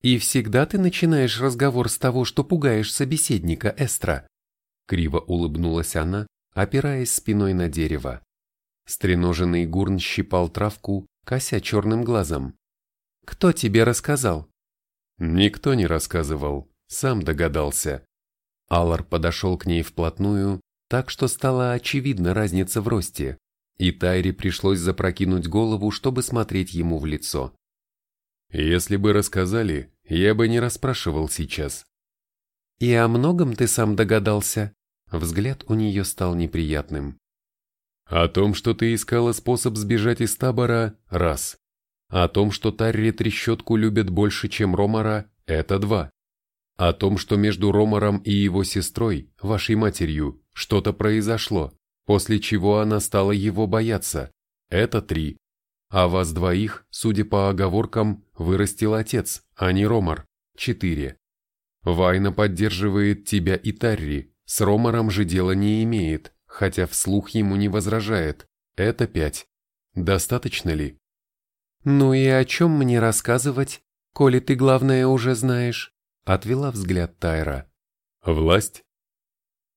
«И всегда ты начинаешь разговор с того, что пугаешь собеседника, Эстра?» Криво улыбнулась она, опираясь спиной на дерево. Стреноженный гурн щипал травку, кося черным глазом. Кто тебе рассказал? Никто не рассказывал, сам догадался. Аллар подошел к ней вплотную, так что стала очевидна разница в росте, и Тайре пришлось запрокинуть голову, чтобы смотреть ему в лицо. «Если бы рассказали, я бы не расспрашивал сейчас». «И о многом ты сам догадался?» Взгляд у нее стал неприятным. «О том, что ты искала способ сбежать из табора – раз. О том, что Тарри Трещотку любят больше, чем Ромара – это два. О том, что между Ромаром и его сестрой, вашей матерью, что-то произошло, после чего она стала его бояться. Это три. А вас двоих, судя по оговоркам, вырастил отец, а не Ромар. Четыре. Вайна поддерживает тебя и Тарри, с Ромаром же дела не имеет, хотя вслух ему не возражает. Это пять. Достаточно ли? Ну и о чем мне рассказывать, коли ты главное уже знаешь? Отвела взгляд Тайра. Власть?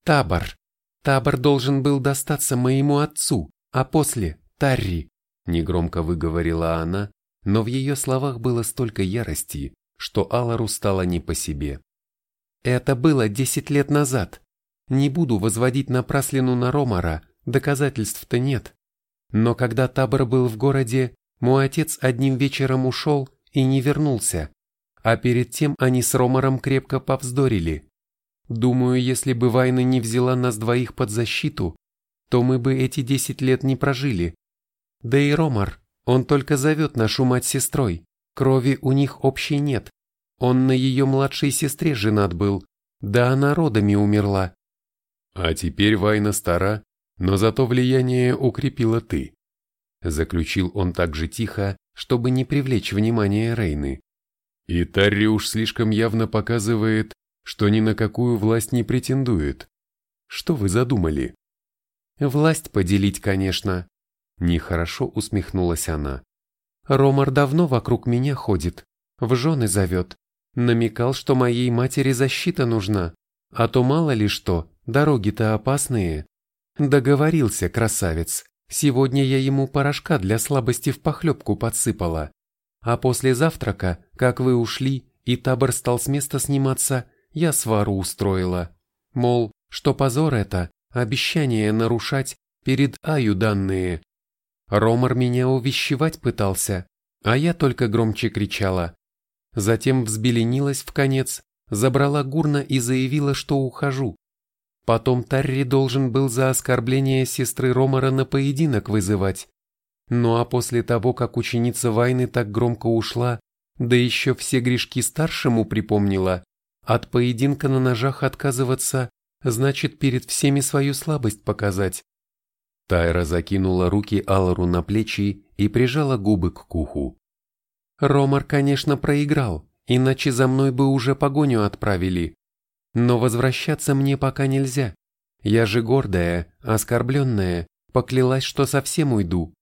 Табор. Табор должен был достаться моему отцу, а после – Тарри. Негромко выговорила она, но в ее словах было столько ярости, что Алару стало не по себе. Это было десять лет назад. Не буду возводить напраслину на Ромара, доказательств-то нет. Но когда табор был в городе, мой отец одним вечером ушел и не вернулся а перед тем они с Ромаром крепко повздорили. Думаю, если бы Вайна не взяла нас двоих под защиту, то мы бы эти десять лет не прожили. Да и Ромар, он только зовет нашу мать сестрой, крови у них общей нет. Он на ее младшей сестре женат был, да она родами умерла. А теперь Вайна стара, но зато влияние укрепила ты. Заключил он так же тихо, чтобы не привлечь внимание Рейны. И Тарри уж слишком явно показывает, что ни на какую власть не претендует. Что вы задумали? Власть поделить, конечно. Нехорошо усмехнулась она. Ромар давно вокруг меня ходит, в жены зовет. Намекал, что моей матери защита нужна, а то мало ли что, дороги-то опасные. Договорился, красавец. Сегодня я ему порошка для слабости в похлебку подсыпала. А после завтрака, как вы ушли, и табор стал с места сниматься, я свару устроила. Мол, что позор это, обещание нарушать перед Аю данные. Ромар меня увещевать пытался, а я только громче кричала. Затем взбеленилась в конец, забрала гурна и заявила, что ухожу. Потом Тарри должен был за оскорбление сестры Ромара на поединок вызывать. Ну а после того, как ученица Вайны так громко ушла, да еще все грешки старшему припомнила, от поединка на ножах отказываться, значит перед всеми свою слабость показать. Тайра закинула руки Алару на плечи и прижала губы к куху. Ромар, конечно, проиграл, иначе за мной бы уже погоню отправили. Но возвращаться мне пока нельзя. Я же гордая, оскорбленная, поклялась, что совсем уйду.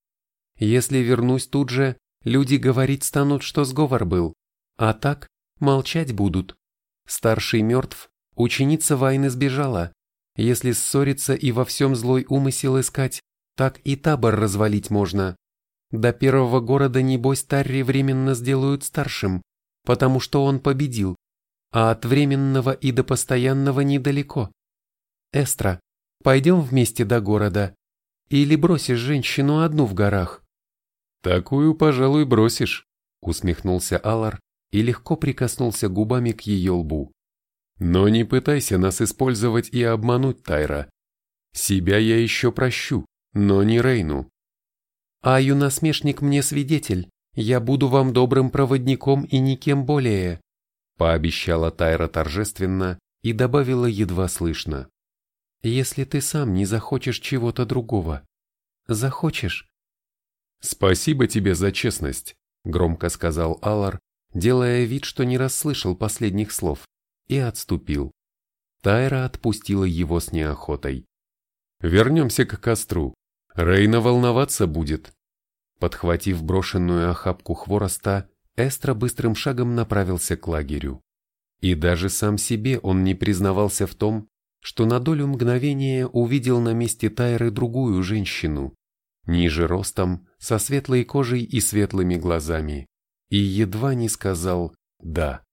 Если вернусь тут же, люди говорить станут, что сговор был, а так молчать будут. Старший мертв, ученица войны сбежала. Если ссориться и во всем злой умысел искать, так и табор развалить можно. До первого города, небось, Тарри временно сделают старшим, потому что он победил, а от временного и до постоянного недалеко. Эстра, пойдем вместе до города. Или бросишь женщину одну в горах? «Такую, пожалуй, бросишь», — усмехнулся Алар и легко прикоснулся губами к ее лбу. «Но не пытайся нас использовать и обмануть, Тайра. Себя я еще прощу, но не Рейну». «Аю насмешник мне свидетель, я буду вам добрым проводником и никем более», — пообещала Тайра торжественно и добавила едва слышно. «Если ты сам не захочешь чего-то другого. Захочешь, «Спасибо тебе за честность», — громко сказал Алар, делая вид, что не расслышал последних слов, и отступил. Тайра отпустила его с неохотой. «Вернемся к костру. Рейна волноваться будет». Подхватив брошенную охапку хвороста, Эстра быстрым шагом направился к лагерю. И даже сам себе он не признавался в том, что на долю мгновения увидел на месте Тайры другую женщину, ниже ростом, со светлой кожей и светлыми глазами, и едва не сказал «да».